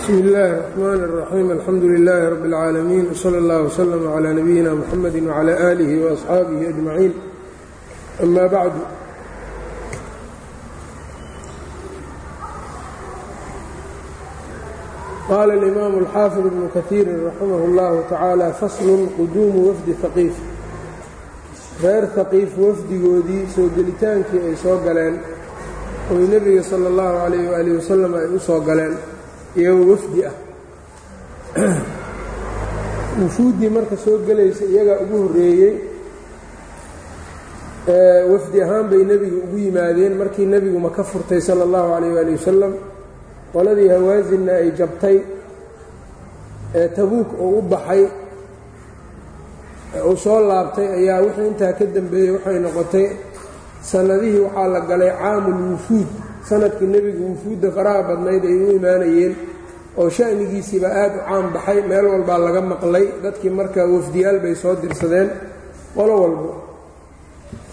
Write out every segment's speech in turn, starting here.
bsmi illaahi الرaxmaan الraxiim alxamdu lilaahi rabbi اlcaalamiin wslى اllah wslm clى nabiyina mxamadi wclى aalihi وaasxaabihi ajmaciin ama bacdu qaala اlimaamu اlxaafid ibnu kahiiri raximah اllahu tacaala faslun quduumu wafdi haqiif reer haqiif wafdigoodii soo gelitaankii ay soo galeen oy nebiga sala اllahu calayh waaalih wasalam ay u soo galeen iyagoo wafdi ah. Wufuuddii marka soo gelaysa iyagaa ugu horreeyey wafdi ahaan bay nebiga ugu yimaadeen markii nebigu maka furtay sala اllahu calayh waali wasalam qoladii hawaasinna ay jabtay ee tabuuk oo u baxay uu soo laabtay ayaa wixii intaa ka dambeeyey waxay noqotay sannadihii waxaa la galay caamul wufuud sannadkii nebigu wufuudda faraha badnayd ay u imaanayeen oo sha'nigiisiiba aad u caan baxay meel walbaa laga maqlay dadkii marka wafdiyaal bay soo dirsadeen qolo walbo.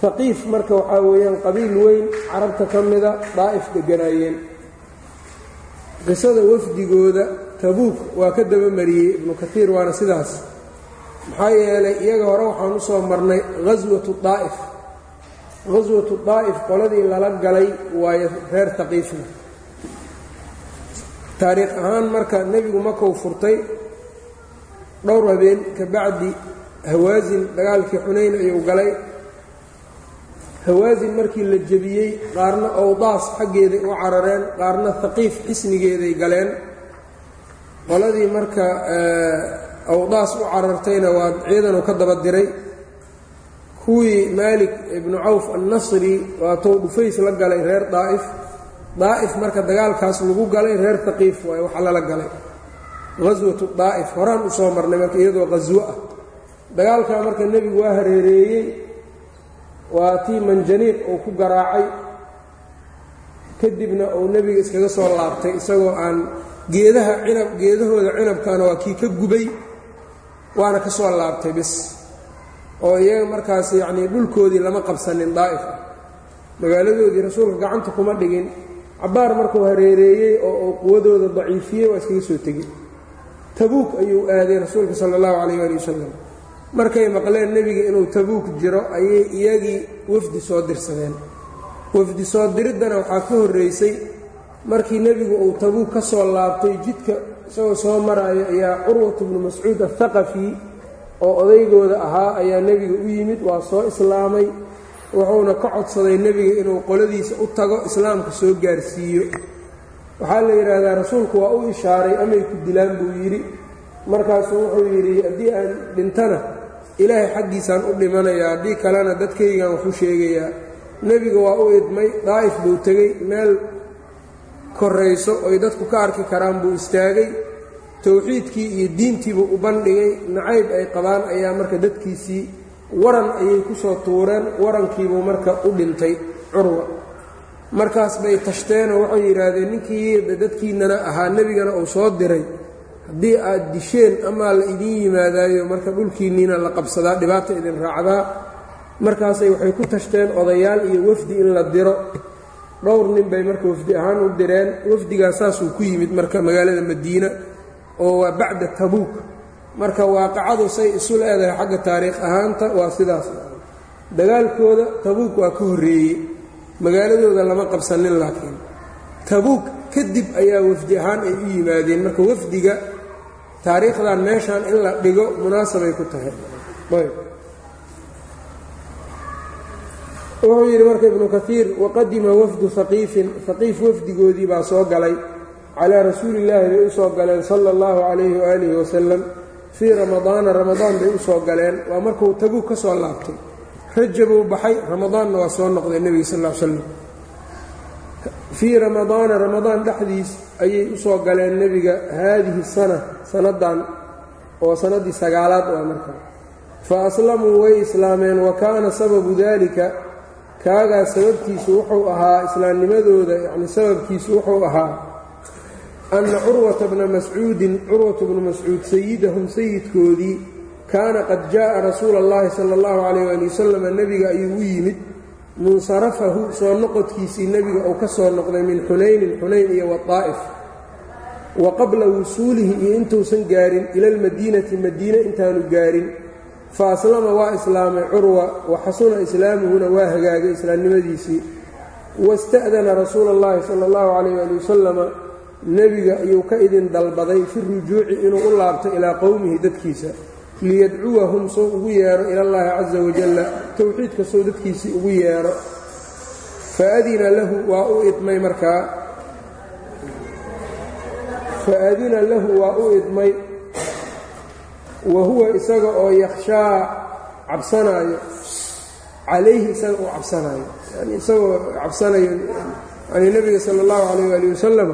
Haqiif marka waxaa weeyaan qabiil weyn carabta ka mida daa'if degganaayeen qisada wafdigooda tabuuk waa ka daba mariyey ibnu katiir waana sidaas. Maxaa yeelay iyaga hore waxaan u soo marnay ghaswatu daa'if ghaswatu daa'if qoladii lala galay waayo reer taqiifna taariikh ahaan marka nebigu makou furtay dhowr habeen ka bacdi hawaasin dagaalkii xunayn ayuu galay. Hawaasin markii la jebiyey qaarna owdaas xaggeeday u carareen qaarna haqiif xisnigeeday galeen. Qoladii marka awdaas u carartayna waa ciidanuu ka daba diray kuwii maalik ibnu cawf annasri waa tou dhufays la galay reer daa'if. Daa'if marka dagaalkaas lagu galay reer haqiif waayo waxa lala galay. Ghaswatu daa'if horaan u soo marnay marka iyadoo qhaswo ah. Dagaalkaa marka nebigu waa hareereeyey waa tii manjaniiq uu ku garaacay. Kadibna uu nebiga iskaga soo laabtay isagoo aan geedaha cinab geedahooda cinabkana waa kii ka gubay waana ka soo laabtay bis oo iyaga markaas yacnii dhulkoodii lama qabsanin daa'if. Ah magaaladoodii rasuulka gacanta kuma dhigin. Cabbaar markuu hareereeyey oo uu quwadooda daciifiyey waa iskaga soo tegey tabuuk ayuu aaday rasuulka sala allahu calayh waali wasalam markay maqleen nebiga inuu tabuuk jiro ayay iyagii wafdi soo dirsadeen. Wafdi soo diriddana waxaa ka horraysay markii nebigu uu tabuuk ka soo laabtay jidka isagoo soo maraayo ayaa curwatu bnu mascuud athaqafi oo odaygooda ahaa ayaa nebiga u yimid waa soo islaamay wuxuuna ka codsaday nebiga inuu qoladiisa u tago islaamka soo gaarsiiyo. Waxaa la yidhaahdaa rasuulku waa u ishaaray amay ku dilaan buu yidhi. Markaasuu wuxuu yidhi haddii aan dhintana ilaahay xaggiisaan u dhimanayaa haddii kalena dadkaygaan waxu sheegayaa. Nebiga waa u idmay daa'if buu tegey meel korayso oy dadku ka arki karaan buu istaagay towxiidkii iyo diintiibuu u bandhigay. Nacayb ay qabaan ayaa marka dadkiisii waran ayay ku soo tuureen warankiibuu marka u dhintay curwa. Markaas bay tashteenoo waxay yidhaahdeen ninkii dadkiinnana ahaa nebigana uu soo diray. Haddii aad disheen amaa la idiin yimaadaayo marka dhulkiinniina la qabsadaa dhibaata idin raacdaa. Markaasay waxay ku tashteen odayaal iyo wafdi in la diro. Dhowr nin bay marka wafdi ahaan u direen. Wafdigaas saasuu ku yimid marka magaalada madiina oo waa bacda tabuuk. Marka waaqacadu say isu leedahay xagga taariikh ahaanta waa sidaas. Dagaalkooda tabuuk waa ka horreeyey magaaladooda lama qabsanin laakiin tabuuk kadib ayaa wafdi ahaan ay u yimaadeen. Marka wafdiga taariikhdan meeshan in la dhigo munaasabay ku tahay. Wuxuu yidhi marka ibnu kaiir waqadima wafdu haqiifin haqiif wafdigoodii baa soo galay calaa rasuulillaahi bay u soo galeen sala allahu calayhi waaalihi wasalam fii ramadaana ramadaan bay u soo galeen. Waa markuu tabuuk ka soo laabtay. Rajabuu baxay ramadaanna waa soo noqday nebiga sal l slam fii ramadaana ramadaan dhexdiis ayay u soo galeen nebiga haadihi sana sanaddan oo sannaddii sagaalaad waa marka fa aslamuu way islaameen wa kaana sababu daalika kaagaas sababtiisu wuxuu ahaa islaamnimadooda yacni sababkiisu wuxuu ahaa anna curwata bna mascuudin curwata bnu mascuud sayidahum sayidkoodii kaana qad jaa'a rasuula allahi sala allahu calayh waali wasalam nebiga ayuu u yimid munsarafahu soo noqodkiisii nebiga uu ka soo noqday min xunaynin xunayn iyo wadaa'if wa qabla wusuulihi iyo intuusan gaarin ila almadiinati madiine intaanu gaarin fa aslama waa islaamay curwa wa xasuna islaamuhuna waa hagaagay islaamnimadiisii wasta'dana rasuula اllahi sala اllahu calayh ali wasalama nebiga ayuu ka idin dalbaday fi rujuuci inuu u laabto ilaa qowmihi dadkiisa liyadcuwahum soo ugu yeero ila allahi caza wajalla towxiidka soo dadkiisii ugu yeero. Faadina lahu waa u idmay markaa. Faadina lahu waa u idmay. Wa huwa isaga oo yakhshaa cabsanaayo. Calayhi isaga uu cabsanaayo. Yani isagoo cabsanayo yani nebiga sala allahu calayh ali wasalam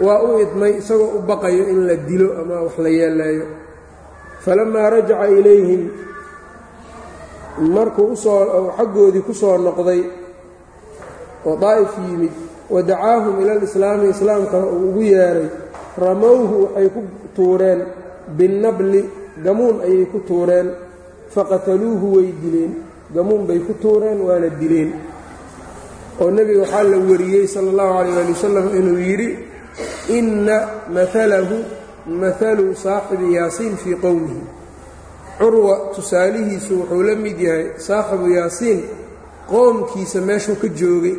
waa u idmay isagoo u baqayo in la dilo ama wax la yeeleeyo falamaa rajaca ilayhim markuu u soo xaggoodii ku soo noqday oo daa'if yimid wa dacaahum ila alislaami islaamkana uu ugu yeeray ramowhu waxay ku tuureen binnabli gamuun ayay ku tuureen faqataluuhu way dileen gamuun bay ku tuureen waana dileen. Oo nebiga waxaa la wariyey sala allahu calayh ali wasalam inuu yidhi inna maalahu maalu saaxibi yaasiin fii qowmihi curwa tusaalihiisu wuxuu la mid yahay saaxibu yaasiin qoomkiisa meeshuu ka joogay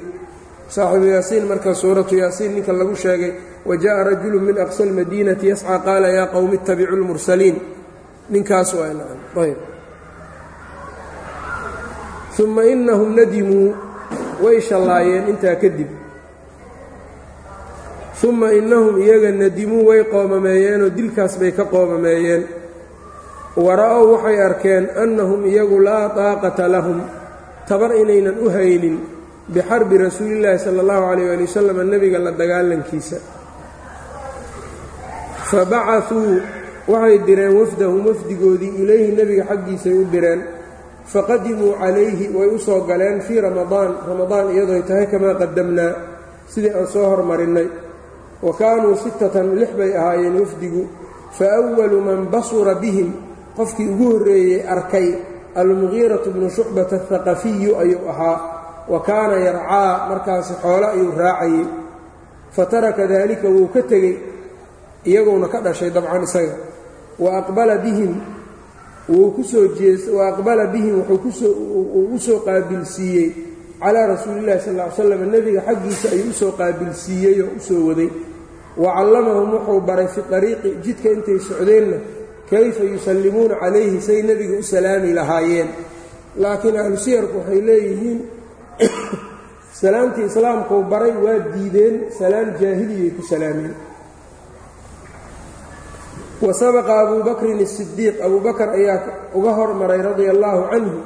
saaxibu yaasiin marka suuratu yaasiin ninka lagu sheegay wa jaءa rajulu min aqsa اlmadiinati yascى qaala yaa qowmi ittabicu اlmursaliin ninkaas ayb uma inahum nadimuu way shallaayeen intaa kadib uma innahum iyaga nadimuu way qoomameeyeenoo dilkaas bay ka qoomameeyeen. Wara-ow waxay arkeen annahum iyagu laa taaqata lahum. Tabar inaynan u haynin bixarbi rasuulillaahi sala allahu calayh ali wasalam nebiga la dagaalankiisa. Fa bacasuu waxay direen wafdahum wafdigoodii ilayhi nebiga xaggiisay u direen. Faqadimuu calayhi way u soo galeen fii ramadaan. Ramadaan iyadoy tahay kamaa qadamnaa sidii aan soo hormarinnay wa kaanuu sittatan lix bay ahaayeen wafdigu fa awalu man basura bihim qofkii ugu horreeyey arkay almugiiratu bnu shucbata athaqafiyu ayuu ahaa wa kaana yarcaa markaasi xoolo ayuu raacayey. Fa taraka daalika wuu ka tegey iyaguuna ka dhashay dabcan isaga. Wa aqbala bihim wuu ku soo jees wa aqbala bihim wuxuu u soo qaabilsiiyey. Calaa rasuulillahi sal ll ly slam nebiga xaggiisa ayuu u soo qaabilsiiyey oo u soo waday wa callamahum wuxuu baray fi ariiqi jidka intay socdeenna kayfa yusallimuuna calayhi say nebiga u salaami lahaayeen. Laakiin ahlu siyarku waxay leeyihiin salaamtii islaamkuu baray waa diideen salaam jaahiliyay ku salaameen. Wa sabaqa abuu bakrin asidiiq abuu bakar ayaa uga hormaray radia allaahu canhu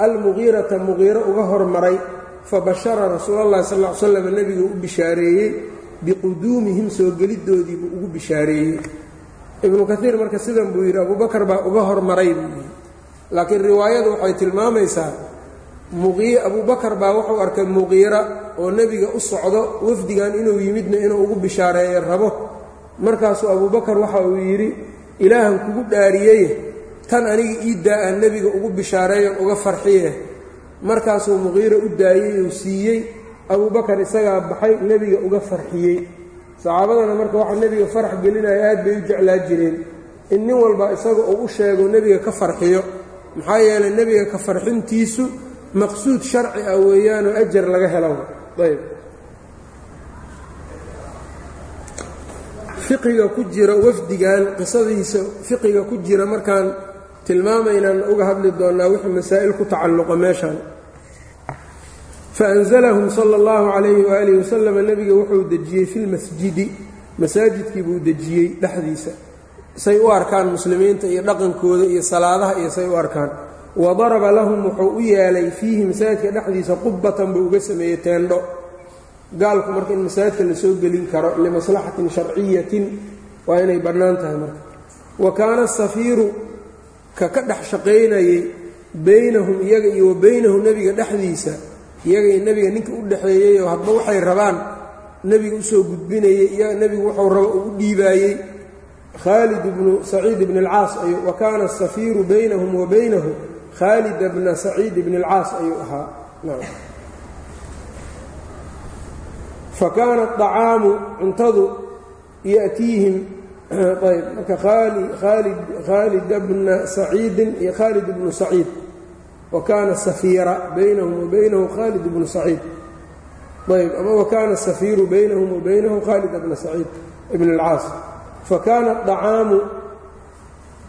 almugiirata mugiiro uga hormaray fabashara rasuulallahi sal ll ly slam nebigu u bishaareeyey biquduumihim soo geliddoodii buu ugu bishaareeyey. Ibnu kaiir marka sidan buu yidhi abubakar baa uga hormaray buu yidhi. Laakiin riwaayadu waxay tilmaamaysaa abubakar baa wuxuu arkay muqiira oo nebiga u socdo wafdigan inuu yimidna inuu ugu bishaareeyo rabo. Markaasuu abubakar waxa uu yidhi ilaahan kugu dhaariyeye tan aniga ii daa-a nebiga ugu bishaareeyon uga farxiye markaasuu muqiira u daayey uu siiyey abubakar isagaa baxay nebiga uga farxiyey. Saxaabadana marka waxaa nebiga farax gelinaya aad bay u jeclaa jireen. In nin walba isaga uu u sheego nebiga ka farxiyo. Maxaa yeelay nebiga ka farxintiisu maqsuud sharci ah weeyaanoo ajar laga helo. Ayb. Fiqiga ku jira wafdigan qisadiisa fiqiga ku jira markaan tilmaamaynaan uga hadli doonnaa wixii masaa'il ku tacalluqa meeshan faanzalahum sala allahu calayhi waaalih wasalam nebiga wuxuu dejiyey fi lmasjidi masaajidkii buu dejiyey dhexdiisa say u arkaan muslimiinta iyo dhaqankooda iyo salaadaha iyo say u arkaan wa daraba lahum wuxuu u yeelay fiihi masaajidka dhexdiisa qubbatan buu uga sameeyey teendho gaalku marka in masaajidka la soo gelin karo limaslaxatin sharciyatin waa inay bannaan tahay marka wa kaana asafiiru ka ka dhex shaqaynayey beynahum iyaga iyo wa beynahu nebiga dhexdiisa iyaga nebiga ninka u dhexeeyeyoo hadba waxay rabaan nebiga u soo gudbinayey iyaga nebigu wuxuu rabo ugu dhiibaayey. Khaalid bnu saciid bni alcaas ayuu wa kaana asafiiru baynahum wa baynahu. Khaalida bna saciid bni alcaas ayuu ahaa. Fa kaana acaamu cuntadu yatiihim ayb marka khaalida bna saciidin iyo khaalid bnu saciid wa kaana safiira baynahum wa baynahu khaalid bnu saciid ayb ama wa kaana safiiru baynahum wa baynahu khaalid bna saciid ibn اlcaas fa kaana acaamu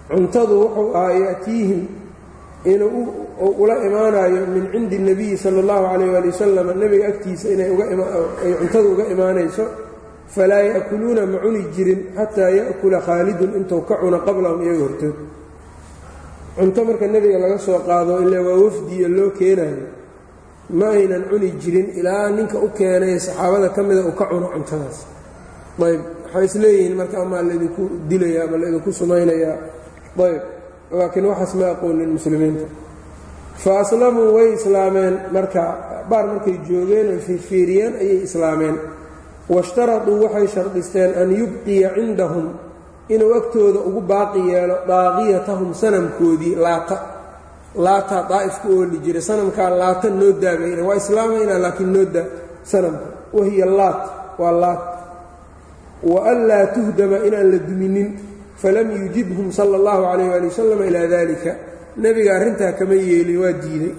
cuntadu wuxuu ahaa yatiihim inuu ula imaanayo min cindi الnabiyi salى اllahu alayh ali wasalam nebiga agtiisa inay cuntada uga imaanayso falaa yaأkuluuna ma cuni jirin xataa yaأkula khaalidun intuu ka cuno qablahum iyaga hortood cunto marka nebiga laga soo qaado ila waa wafdiya loo keenayo ma aynan cuni jirin ilaa ninka u keenay saxaabada ka mida uu ka cuno cuntadaas. Ayb waxay isleeyihiin marka amaa laydinku dilaya ama laydinku sumaynayaa ayb laakiin waxaas ma aqoonin muslimiinta. Fa aslamuu way islaameen marka baar markay joogeen oy fiirfiiriyeen ayay islaameen. Washtaraduu waxay shardisteen an yubqiya cindahum inuu agtooda ugu baaqi yeelo daaqiyatahum sanamkoodii laata. Laata daa'if ooli jiray sanamkaa laata noo daabayna waa islaamaynaa laakiin nooda sanamka. Wahiya laat waa laat. Wa an laa tuhdama inaan la duminin falam yujibhum sala allahu calayh waali wasalam ilaa dalika nebiga arrintaa kama yeelin waa diiday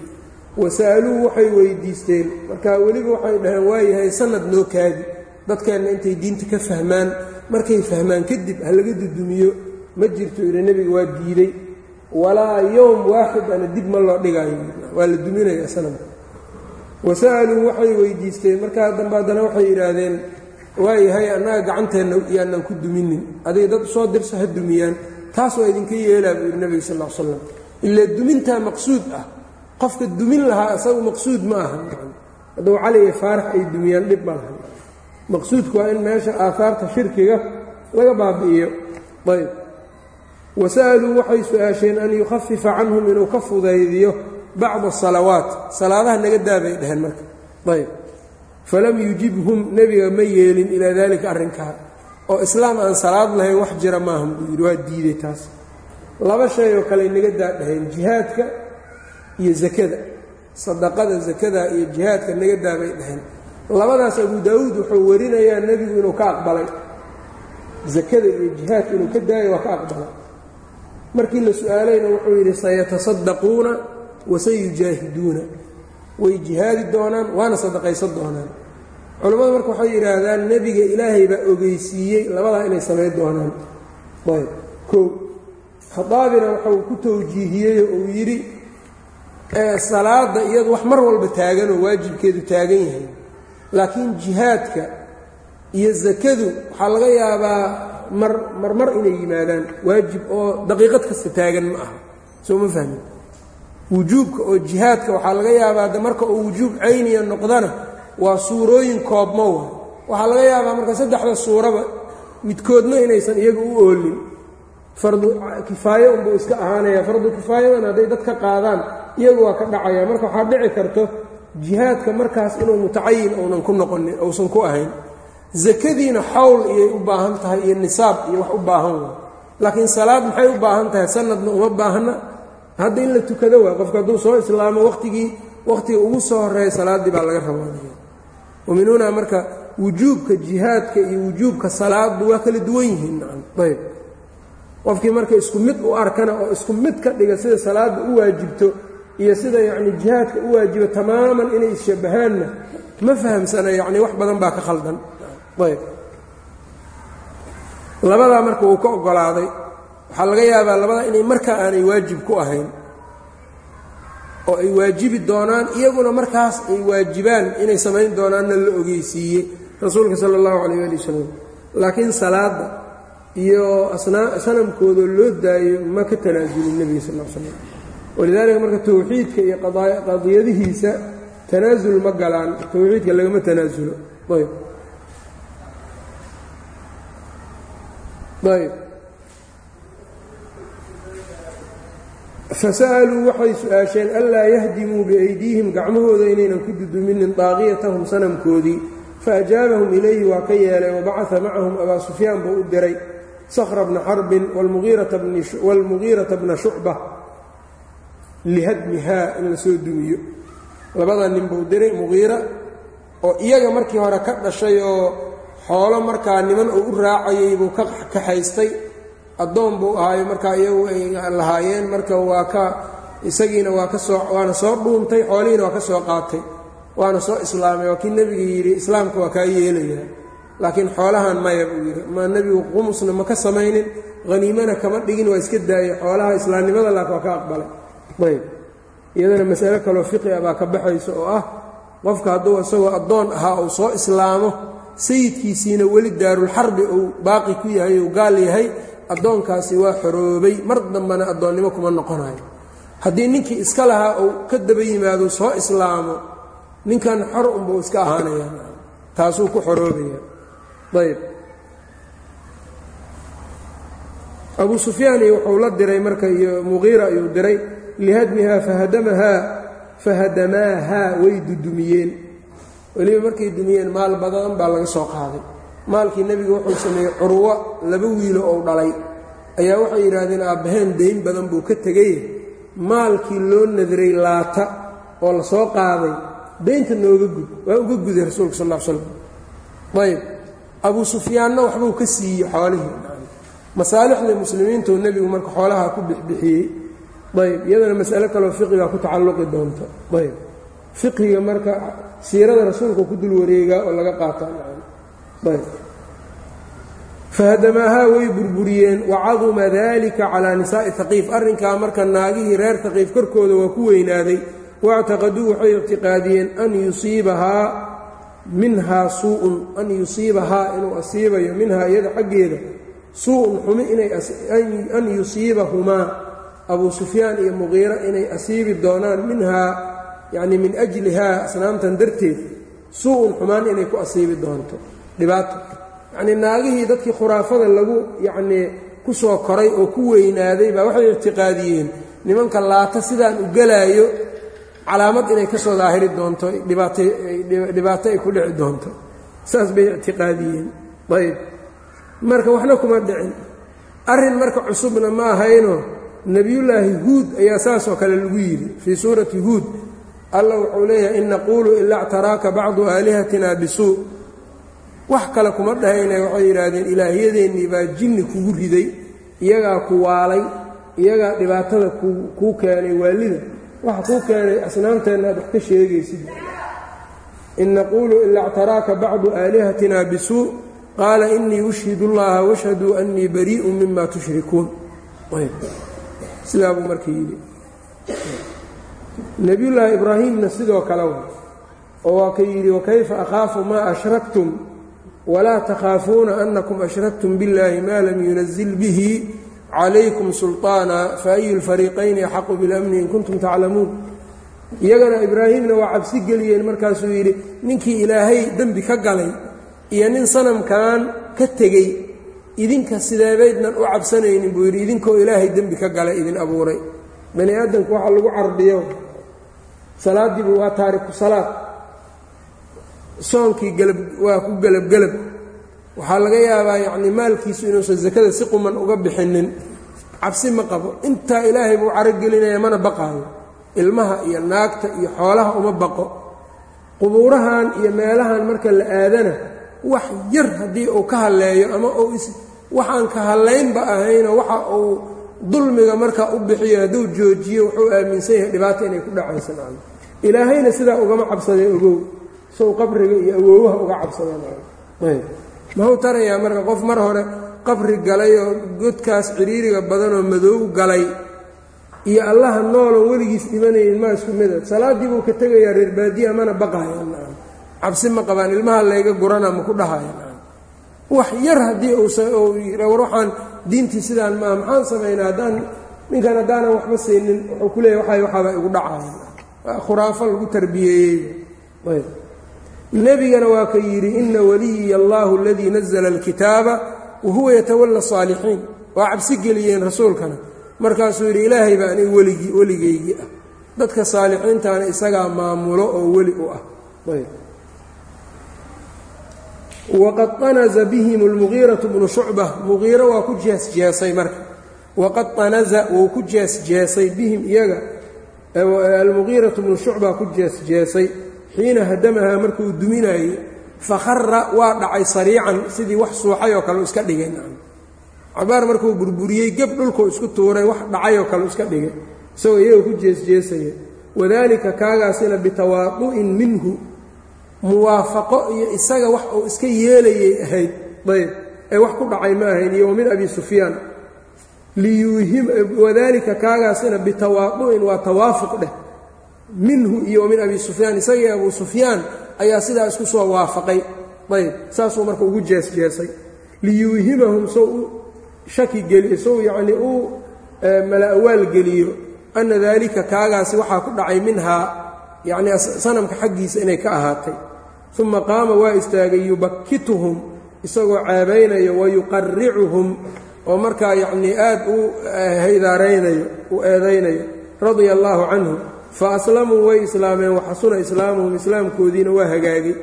wasa'aluu waxay weydiisteen. Markaa weliba waxay dhaheen waayahay sanad noo kaadi. Dadkeenna intay diinta ka fahmaan markay fahmaan kadib ha laga dudumiyo ma jirto yidhi nebiga waa diiday walaa yowm waaxid ana dib ma loo dhigaayo. Waa la duminaya sanamka wasa'aluu waxay weydiisteen markaa dambe haddana waxay yidhaahdeen waayahay annaga gacanteenna yaanaan ku duminin. Adiga dad soo dirso ha dumiyaan. Taas waa idinka yeelaa buu yidhi nebiga sal l slam ilaa dumintaa maqsuud ah. Qofka dumin lahaa isagu maqsuud ma aha hadduu cali iyo faarax ay dumiyaan dhib ma laha maqsuudku waa in meesha aahaarta shirkiga laga baabi'iyo. Ayb. Wasa'aluu waxay su'aasheen an yukhafifa canhum inuu ka fudaydiyo bacda asalawaat salaadaha naga daabay dheheen marka. Ayb. Falam yujibhum nebiga ma yeelin ilaa daalika arrinkaa. Oo islaam aan salaad lahayn wax jira maahan buu yidhi waa diiday taas. Laba shay oo kale naga daadhaheen jihaadka iyo zakada. Sadaqada zakada iyo jihaadka naga daabay dhaheen labadaas abu daawuud wuxuu warinayaa nebigu inuu ka aqbalay. Zakada iyo jihaadka inuu ka daayo waa ka aqbalay. Markii la su'aalayna wuxuu yidhi sayatasaddaquuna wasayujaahiduuna way jihaadi doonaan waana sadaqaysan doonaan. Culammadu marka waxay yidhaahdaan nebiga ilaahay baa ogeysiiyey labadaa inay samayn doonaan. Ayb. Kow khadaabina waxau ku tawjiihiyeyoo uu yidhi salaada iyadu wax mar walba taaganoo waajibkeedu taagan yahay laakiin jihaadka iyo zakadu waxaa laga yaabaa mar marmar inay yimaadaan waajib oo daqiiqad kasta taagan ma aha. Soo ma fahmin? Wujuubka oo jihaadka waxaa laga yaabaa de marka uu wujuub cayniya noqdana waa suurooyin koobmo wa waxaa laga yaabaa marka saddexda suuraba midkoodna inaysan iyaga u oolin. Fardu kifaayo unbuu iska ahaanaya fardu kifaayadan hadday dad ka qaadaan iyagu waa ka dhacaya. Marka waxaa dhici karto jihaadka markaas inuu mutacayin uunan ku noqonin uusan ku ahayn zakadiina xawl iyay u baahan tahay iyo nisaab iyo wax u baahan wa laakiin salaad maxay u baahan tahay? Sanadna uma baahna. Hadda in la tukado waa qofka hadduu soo islaamo wakhtigii wakhtiga ugu soo horreeya salaaddii baa laga rabaanaya wamin hunaa marka wujuubka jihaadka iyo wujuubka salaadu waa kala duwan yihiin ayb qofkii marka isku mid u arkana oo isku mid ka dhiga sida salaadda u waajibto iyo sida yacni jihaadka u waajibo tamaaman inay isshabahaanna ma fahamsana yacni wax badan baa ka khaldan. Ayb. Labadaa marka uu ka oggolaaday waxaa laga yaabaa labadaa inay markaa aanay waajib ku ahayn oo ay waajibi doonaan iyaguna markaas ay waajibaan inay samayn doonaanna la ogeysiiyey rasuulka sala allahu calayh ali wasalam laakiin salaadda iyo sanamkoodoo loo daayo ma ka tanaasulin nebiga sal l slam walidaalika marka towxiidka iyo qadiyadihiisa tanaasul ma galaan towxiidka lagama tanaasulo ayb. Ayb. Fasa'aluu waxay su'aasheen anlaa yahdimuu biaydiihim gacmahooda inaynan ku duduminin daaqiyatahum sanamkoodii. Faajaabahum ilayhi waa ka yeelay wabacaa macahum abaa sufyaan buu u diray sakra bna xarbin waalmugiirata bna shucba lihadmihaa in la soo dumiyo. Labada nin buu diray muqiira oo iyaga markii hore ka dhashay oo xoolo markaa niman uu u raacayay buu ka kaxaystay. Addoon buu ahaayo markaa iyagu ay lahaayeen marka waa ka isagiina waa ka soo waana soo dhuuntay xoolihiina waa ka soo qaatay. Waana soo islaamay waa kii nebiga yidhi islaamka waa kaa yeelayaa. Laakiin xoolahan maya buu yidhi ma nebigu qumusna ma ka samaynin haniimana kama dhigin waa iska daayay xoolaha islaamnimada laakin waa ka aqbalay ayb. Iyadana masale kaloo fiqi ah baa ka baxaysa oo ah qofka hadduu isagoo addoon ahaa uu soo islaamo sayidkiisiina weli daarulxarbi uu baaqi ku yahay uu gaal yahay addoonkaasi waa xoroobay. Mar dambena addoonnimo kuma noqonayo. Haddii ninkii iska lahaa uu ka daba yimaado soo islaamo ninkan xor unbuu iska ahaanaya taasuu ku xoroobaya. Ayb. Abu sufyaani wuxuu la diray marka iyo muqiira ayuu diray lihadmihaa fahadamahaa fahadamaahaa way dudumiyeen. weliba markay dumiyeen maal badan baa laga soo qaaday. maalkii nebiga wuxuu sameeyey curwo laba wiilo ou dhalay. ayaa waxay yidhaahdeen aabbaheen dayn badan buu ka tegay. maalkii loo nadiray laata oo la soo qaaday daynta nooga gud waa uga guday rasuulka sal slam ayb abuu sufyaanna waxbuu ka siiyey xoolihii. Masaalixda muslimiintuu nebigu marka xoolaha ku bixbixiyey ayb iyadana masale kaloo fiqiga ku tacalluqi doonto ayb fiqiga marka siirada rasuulka ku dul wareegaa oo laga qaataa ayb. Fahadamaahaa way burburiyeen wacaduma dalika calaa nisaa'i haqiif arrinkaa marka naagihii reer haqiif korkooda waa ku weynaaday waictaqaduu waxay ictiqaadiyeen an yusiibahaa minhaa suu'un an yusiibahaa inuu asiibayo minhaa iyada xaggeeda suu-un xumi inay-an yusiibahumaa abuu sufyaan iyo muqiira inay asiibi doonaan minhaa yacnii min ajlihaa asnaamtan darteed suu-un xumaan inay ku asiibi doonto. Dhibaato. Yacnii naagihii dadkii khuraafada lagu yacnii ku soo koray oo ku weynaaday baa waxay ictiqaadiyeen nimanka laata sidaan u gelaayo calaamad inay ka soo daahiri doonto dhibaato ay ku dhici doonto. Saas bay ictiqaadiyeen. Ayb marka waxna kuma dhicin. Arrin marka cusubna ma ahayno nebiyullaahi huud ayaa saasoo kale lagu yidhi fii suurati huud. Alla wuxuu leeyahay in naquulu ilaa ctaraaka bacdu aalihatina bisuu. Wax kale kuma dhahayne waxay yidhaahdeen ilaahyadeennii baa jinni kugu riday iyagaa ku waalay iyagaa dhibaatada kuu keenay waalida. Waxa kuu keenay asnaamteenna aad wax ka sheegaysid. In naquulu ilaa ctaraaka bacdu aalihatina bisuu. Qaala inii ushhidu اllaha washhaduu annii bariiءu mima tushrikuun sidaa buu marka yidhi nebiyullaahi ibraahimna sidoo kale wa oo waa ka yidhi wakayfa akhaafu maa ashraktum walaa takhaafuuna annakum ashraktum biاllahi ma lam yunazil bihi calaykum sulطaana faayu lfariiqayni axaqu biاlamni in kuntum taclamuun iyagana ibraahimna waa cabsi geliyeen markaasuu yidhi ninkii ilaahay dembi ka galay iyo nin sanamkan ka tegey idinka sideebaydnan u cabsanaynin buu yidhi idinkoo ilaahay dembi ka galay idin abuuray. Bani aadamku waxaa lagu carbiyo salaaddiibu waa taariku salaad. Soonkii gelab waa ku gelabgelab waxaa laga yaabaa yacnii maalkiisu inuusan sakada si quman uga bixinin. Cabsi ma qabo. Intaa ilaahay buu carogelinaya mana baqaayo. Ilmaha iyo naagta iyo xoolaha uma baqo. Qubuurahan iyo meelahan marka la aadana wax yar haddii uu ka halleeyo ama uu waxaan ka hallaynba ahayno waxa uu dulmiga marka u bixiyo hadduu joojiyo wuxuu aaminsan yahay dhibaato inay ku dhacaysan ilaahayna sidaa ugama cabsadee ogow. Sow qabriga iyo awoowaha uga cabsadeen mahuu tarayaa marka qof mar hore qabri galay oo godkaas ciriiriga badanoo madoow galay iyo allaha nooloo weligiis dhimanayn maa isku mida salaaddii buu ka tegayaa reer baadiya mana baqaayaan cabsi ma qabaan ilmaha layga gurana ma ku dhahayaan wax yar haddii war waxaan diintii sidaan maa maxaan samaynaa? Haddaan ninkan haddaanan waxba saynin wuxuu ku leeyahy waxay waxaaba igu dhacayan waa khuraafo lagu tarbiyeeyey nebigana waa ka yidhi ina waliyiya allahu aladii nazla alkitaaba wahuwa yatawala saalixiin. Waa cabsi geliyeen rasuulkana. Markaasuu yidhi ilaahay baa aniga weligii weligaygii ah. Dadka saalixiintaana isagaa maamulo oo weli u ah waqad anaza bihim almugiiratu bnu shucba mugiiro waa ku jeesjeesay marka. waqad anaza wuu ku jeesjeesay bihim iyaga. almugiiratu bnu shucba ku jeesjeesay xiina hadamahaa markuu duminaayey fakhara waa dhacay sariican sidii wax suuxay oo kale iska dhigay. cabaar markuu burburiyey. Geb dhulkuu isku tuuray. Wax dhacay oo kale iska dhigay. Isagoo iyaga ku jeesjeesaya wadaalika kaagaasina bitawaadu'in minhu muwaafaqo iyo isaga wax uu iska yeelayay ahayd ayb ee wax ku dhacay ma ahayn iyo min abi sufyaan. Wadaalika kaagaasina bitawaadu'in waa tawaafuq dheh. Minhu iyo min abi sufyaan isagii abu sufyaan ayaa sidaa isku soo waafaqay. Ayb saasuu marka ugu jeesjeesay liyuuhimahum sow u shaki geliyo sow yacnii uu mala-awaal geliyo ana daalika kaagaasi waxaa ku dhacay minhaa yacnii sanamka xaggiisa inay ka ahaatay uma qaama waa istaagay yubakkituhum isagoo ceebaynayo wayuqaricuhum oo markaa yacnii aad u haydaaraynayo u eedaynayo radia allaahu canhu fa aslamuu way islaameen waxasuna islaamuhum islaamkoodiina waa hagaagay.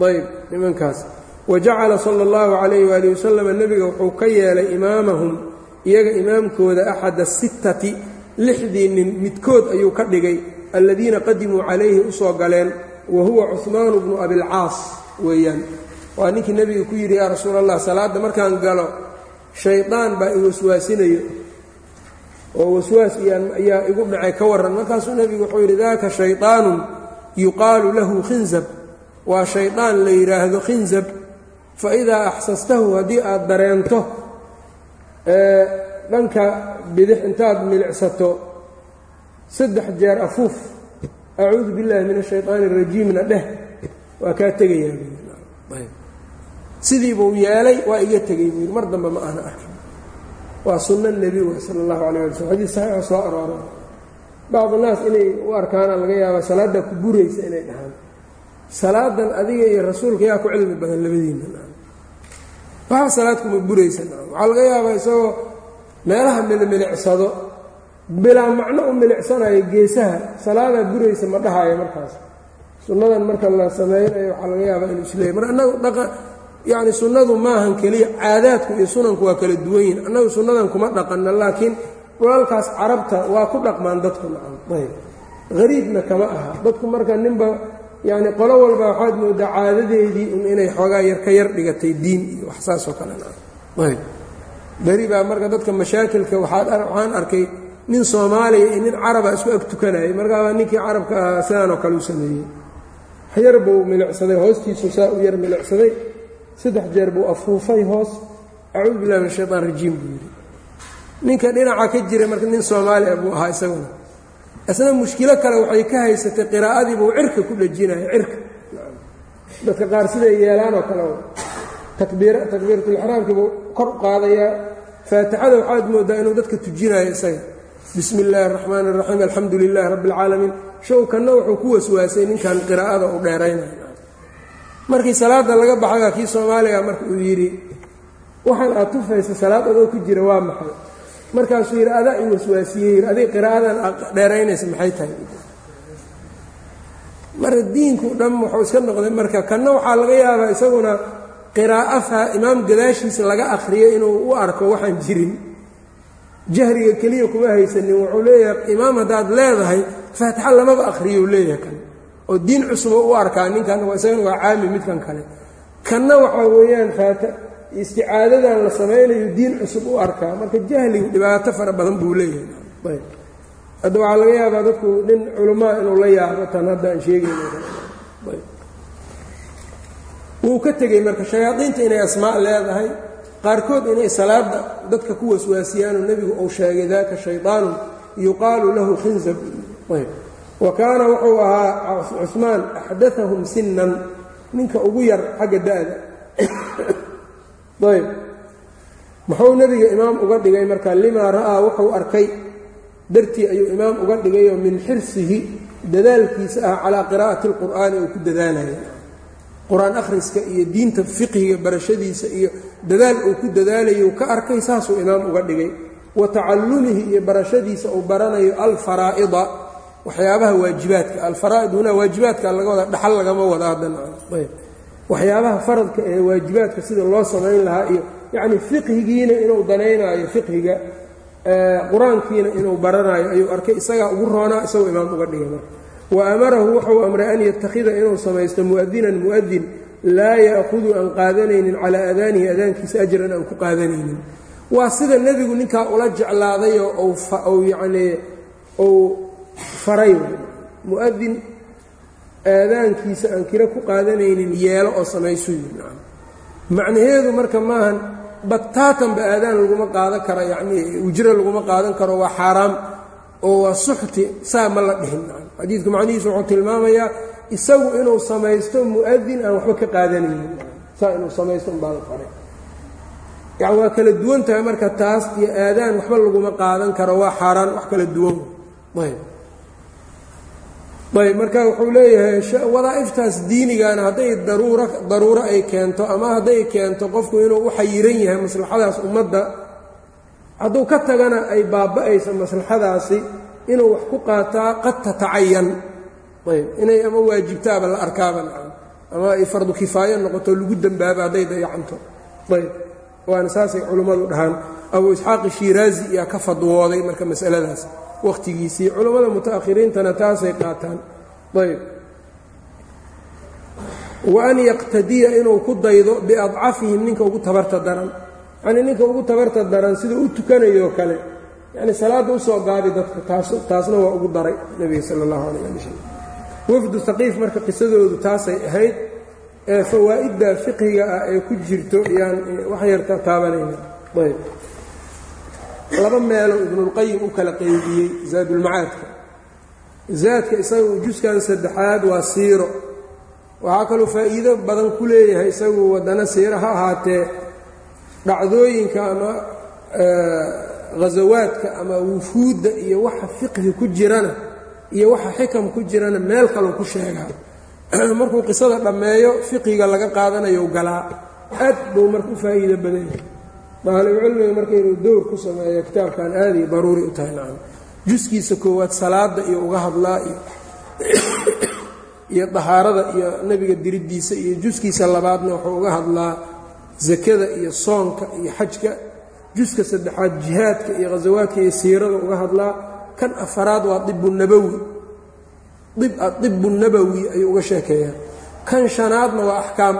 ayb nimankaas wa jacala sala allahu calayh waali wasalam nebiga wuxuu ka yeelay imaamahum iyaga imaamkooda axada sittati lixdii nin midkood ayuu ka dhigay alladiina qadimuu calayhi u soo galeen wa huwa cuhmaanu bnu abilcaas weeyaan. Waa ninkii nebiga ku yidhi yaa rasuul allah salaadda markaan galo shaydaan baa i waswaasinayo. Oo waswaas ayaa igu dhacay ka warran. Markaasuu nebigu wuxuu yidhi daaka shayطaanun yuqaalu lahu khinzab. Waa shaydaan la yidhaahdo khinzab. Faidaa axsastahu haddii aad dareento dhanka bidix intaad milicsato saddex jeer afuuf acuudu billahi min ashayطaani rajiimna dheh. Waa kaa tegayaa sidiibuu yeelay waa iga tegay buu yidhi. Mar dambe ma aana arkin. Waa sunno nebi wey sala allahu calayh ala slm xadiis saxiixa soo aroora bacdu naas inay u arkaana laga yaaba salaaddaa ku buraysa inay dhahaan. Salaadan adiga iyo rasuulka yaa ku cilmi badan labadiinna waxaa salaad kuma buraysa waxaa laga yaabaa isagoo meelaha milimilecsado bilaa macno u milicsanayo geesaha salaadaa buraysa ma dhahayo markaas. Sunnadan marka la sameynayo waxaa laga yaabaa inuu isleeyay mar annagu dhaqa yacni sunnadu maahan keliya caadaadku iyo sunanku waa kala duwan yihiin annagu sunnadan kuma dhaqanna laakiin dhulalkaas carabta waa ku dhaqmaan dadku nacam. Ayb. Hariibna kama aha. Dadku marka ninba yacni qolo walba waxaad moodaa caadadeedii un inay xoogaa yar ka yar dhigatay diin iyo wax saasoo kale nacam. Ayb. Beri baa marka dadka mashaakilka waxaan arkay nin soomaaliya iyo nin caraba isku ag tukanayay. Markaabaa ninkii carabka ahaa sidaanoo kale u sameeyey. Yar buu milicsaday hoostiisu saa u yar milicsaday. Saddex jeer buu afuufay hoos. Acuudu billahi min shaytaan rajiim buu yidhi. Ninka dhinaca ka jira marka nin soomaali ah buu ahaa isaguna. Isna mushkilo kale waxay ka haysatay qiraa'adii buu cirka ku dhejinaya cirka. Dadka qaar siday yeelaan oo kale. Takbiir takbiiratulixraamkii buu kor u qaadayaa. Faatixada waxaad moodaa inuu dadka tujinayo isaga bismi illaahi araxmaan araxiim alxamdu lilaahi rabbi alcaalamiin showkanna wuxuu ku waswaasay ninkan qiraa'ada u dheeraynayo markii salaada laga baxayaa kii soomaaliga marka uu yidhi waxaan aad tufaysa salaad adoo ku jira waa maxay? Markaasuu yidhi adaa i waswaasiyey. Adig qiraa'adan aad dheeraynaysa maxay tahay? Marka diinku dhan wuxuu iska noqday marka kanna waxaa laga yaabaa isaguna qiraa'afa imaam gadaashiisa laga akhriyo inuu u arko waxaan jirin jahriga keliya kuma haysanin. Wuxuu leeyahay imaam haddaad leedahay faatixa lamaba akhriyou leeyahay kan. Oo diin cusubo u arkaa ninkan isagana waa caami midkan kale. Kanna waxaa weeyaan isticaadadan la samaynayo diin cusub u arkaa. Marka jahligu dhibaato fara badan buu leeyahay. Hadda waxaa laga yaabaa dadku nin culamaa inuu la yaabo tan hadda sheegayno. Wuu ka tegey marka shayaadiinta inay asmaa leedahay qaarkood inay salaada dadka ku waswaasiyaanoo nebigu uu sheegay daaka shayطaanun yuqaalu lahu khinzab. Wa kaana wuxuu ahaa cusmaan axdaahum sinan ninka ugu yar xagga da'da. Ayb. Muxuu nebiga imaam uga dhigay marka limaa ra'aa wuxuu arkay. Dartii ayuu imaam uga dhigayoo min xirsihi dadaalkiisa ah calaa qiraa'ati اlqur'aani uu ku dadaalaya qur'aan akhriska iyo diinta fiqhiga barashadiisa iyo dadaal uu ku dadaalayo ka arkay saasuu imaam uga dhigay. Wa tacalumihi iyo barashadiisa uu baranayo alfaraa'ida waxyaabaha waajibaadka. Alfaraa'id hunaa waajibaadka laga wada dhaxal lagama wada haddana ayb. Waxyaabaha faradka ee waajibaadka sida loo samayn lahaa iyo yacni fiqhigiina inuu danaynaayo fiqhiga qur'aankiina inuu baranaayo ayuu arkay isagaa ugu roonaa isagoo imaam uga dhigay marka wa amarahu wuxuu amray an yattakhida inuu samaysto mu'adinan mu'adin laa ya'hudu aan qaadanaynin calaa adaanihi adaankiisa ajran aan ku qaadanaynin. Waa sida nebigu ninkaa ula jeclaadayoo ou yacnii ou faray. Mu'adin aadaankiisa aan kira ku qaadanaynin yeelo oo samaysu yiri macnaheedu marka maahan bataatanba aadaan laguma qaadan karo yacnii ujro laguma qaadan karo waa xaaraam oo waa suxti saa ma la dhihin xadiidku macnihiisu wuxuu tilmaamayaa isagu inuu samaysto mu'adin aan waxba ka qaadanaynin saa inuu samaysto unbaa la faray. Yani waa kala duwan tahay marka taas iyo aadaan waxba laguma qaadan karo waa xaaraan wax kala duwan. Ayb. Ayb marka wuxuu leeyahay wadaa'iftaas diinigana hadday daruuro daruuro ay keento ama hadday keento qofku inuu u xayiran yahay maslaxadaas ummadda hadduu ka tagana ay baaba'ayso maslaxadaasi inuu wax ku qaataa qad tatacayan ayb inay ama waajibtaaba la arkaaba ama ay fardu kifaayo noqoto lagu dembaaba hadday dayacanto ayb waana saasay culimmadu dhahaan. Abu isxaaq shiiraazi iyaa ka fadwooday marka masaladaas. Wakhtigiisii culammada muta'akhiriintana taasay qaataan. Ayb. Wa an yaqtadiya inuu ku daydo biadcafihim ninka ugu tabarta daran. Yacnii ninka ugu tabarta daran siduu u tukanayoo kale yacnii salaadda u soo gaabi dadka taas taasna waa ugu daray nebiga sala allahu calayh ali wasalam wafdu haqiif marka qisadoodu taasay ahayd ee fawaa'idda fiqhiga ah ee ku jirto yaan wax yarta taabanayna. Ayb. Laba meelo ibnulqayim u kala qeybiyey zaadulmacaadka zaadka isaga uu juskan saddexaad waa siiro. Waxaa kaloo faa'iido badan ku leeyahay isagu waddana siiro ha ahaatee dhacdooyinka ama ghasawaadka ama wufuudda iyo waxa fiqhi ku jirana iyo waxa xikam ku jirana meel kaleu ku sheegaa markuu qisada dhammeeyo fiqiga laga qaadanayo galaa. Aad buu marka u faa'iido badan yahay. Daalibcilmiga marka inuu dowr ku sameeyo kitaabkan aaday daruuri u tahay nacam. Juskiisa koowaad salaada iyo uga hadlaa iyo iyo dahaarada iyo nebiga diriddiisa iyo juskiisa labaadna wuxuu uga hadlaa sakada iyo soonka iyo xajka juska saddexaad jihaadka iyo khasawaadka iyo siirada uga hadlaa kan afaraad waa dibu nabowi dibu nabowi ayuu uga sheekeeyaa. Kan shanaadna waa axkaam.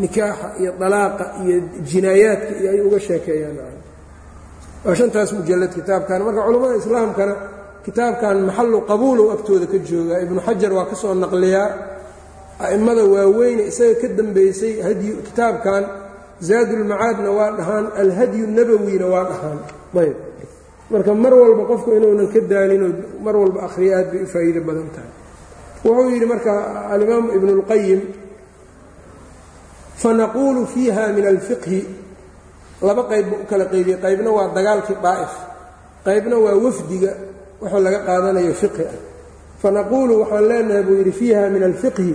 Nikaaxa iyo dalaaqa iyo jinaayaadka iyo ayuu uga sheekeeyaan waa shantaas mujalad kitaabkan. Marka culammada islaamkana kitaabkan maxallu qabuulow agtooda ka joogaa ibnu xajar waa ka soo naqliyaa. A'immada waaweyne isaga ka dambeysay hadyu kitaabkan zaadulmacaadna waa dhahaan alhadyu nabowina waa dhahaan ayb marka mar walba qofku inuunan ka daalinoo mar walba akhriyo aad bay u faa'iido badan tahay wuxuu yidhi marka alimaamu ibnu اlqayim fanaquulu fiiha min alfiqhi laba qayb u kala qaybiyey qaybna waa dagaalkii daa'if qaybna waa wafdiga wuxuu laga qaadanayo fiqhi ah fanaquulu waxaan leenahay buu yidhi fiiha min alfiqhi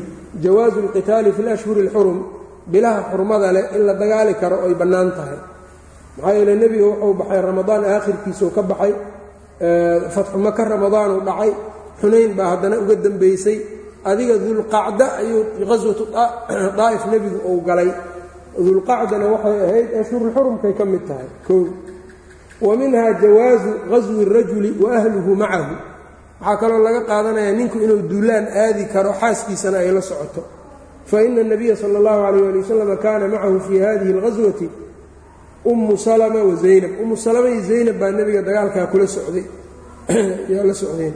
jawaazu اlqitaali fi اlashhuri اlxurum bilaha xurmada leh in la dagaali karo oy bannaan tahay. Maxaa yeele nebiga wuxuu baxay ramadaan aakhirkiisuu ka baxay fatxu maka ramadaanuu dhacay. Xunayn baa haddana uga dembaysay adiga dulqacda ayuu qaswatu daa'if nebigu uu galay. Dulqacdana waxay ahayd ashhurulxurumkay ka mid tahay. Kow. Wa minha jawaasu qaswi اrajuli wa ahluhu macahu. Waxaa kaloo laga qaadanayaa ninku inuu duulaan aadi karo xaaskiisana ay la socoto faina الnabiya salى اllahu alayh ali wasalam kaana macahu fii hadihi اlqaswati ummu salma wa zaynab ummu salama iyo zaynab baa nebiga dagaalkaa kula socday yaa la socdeen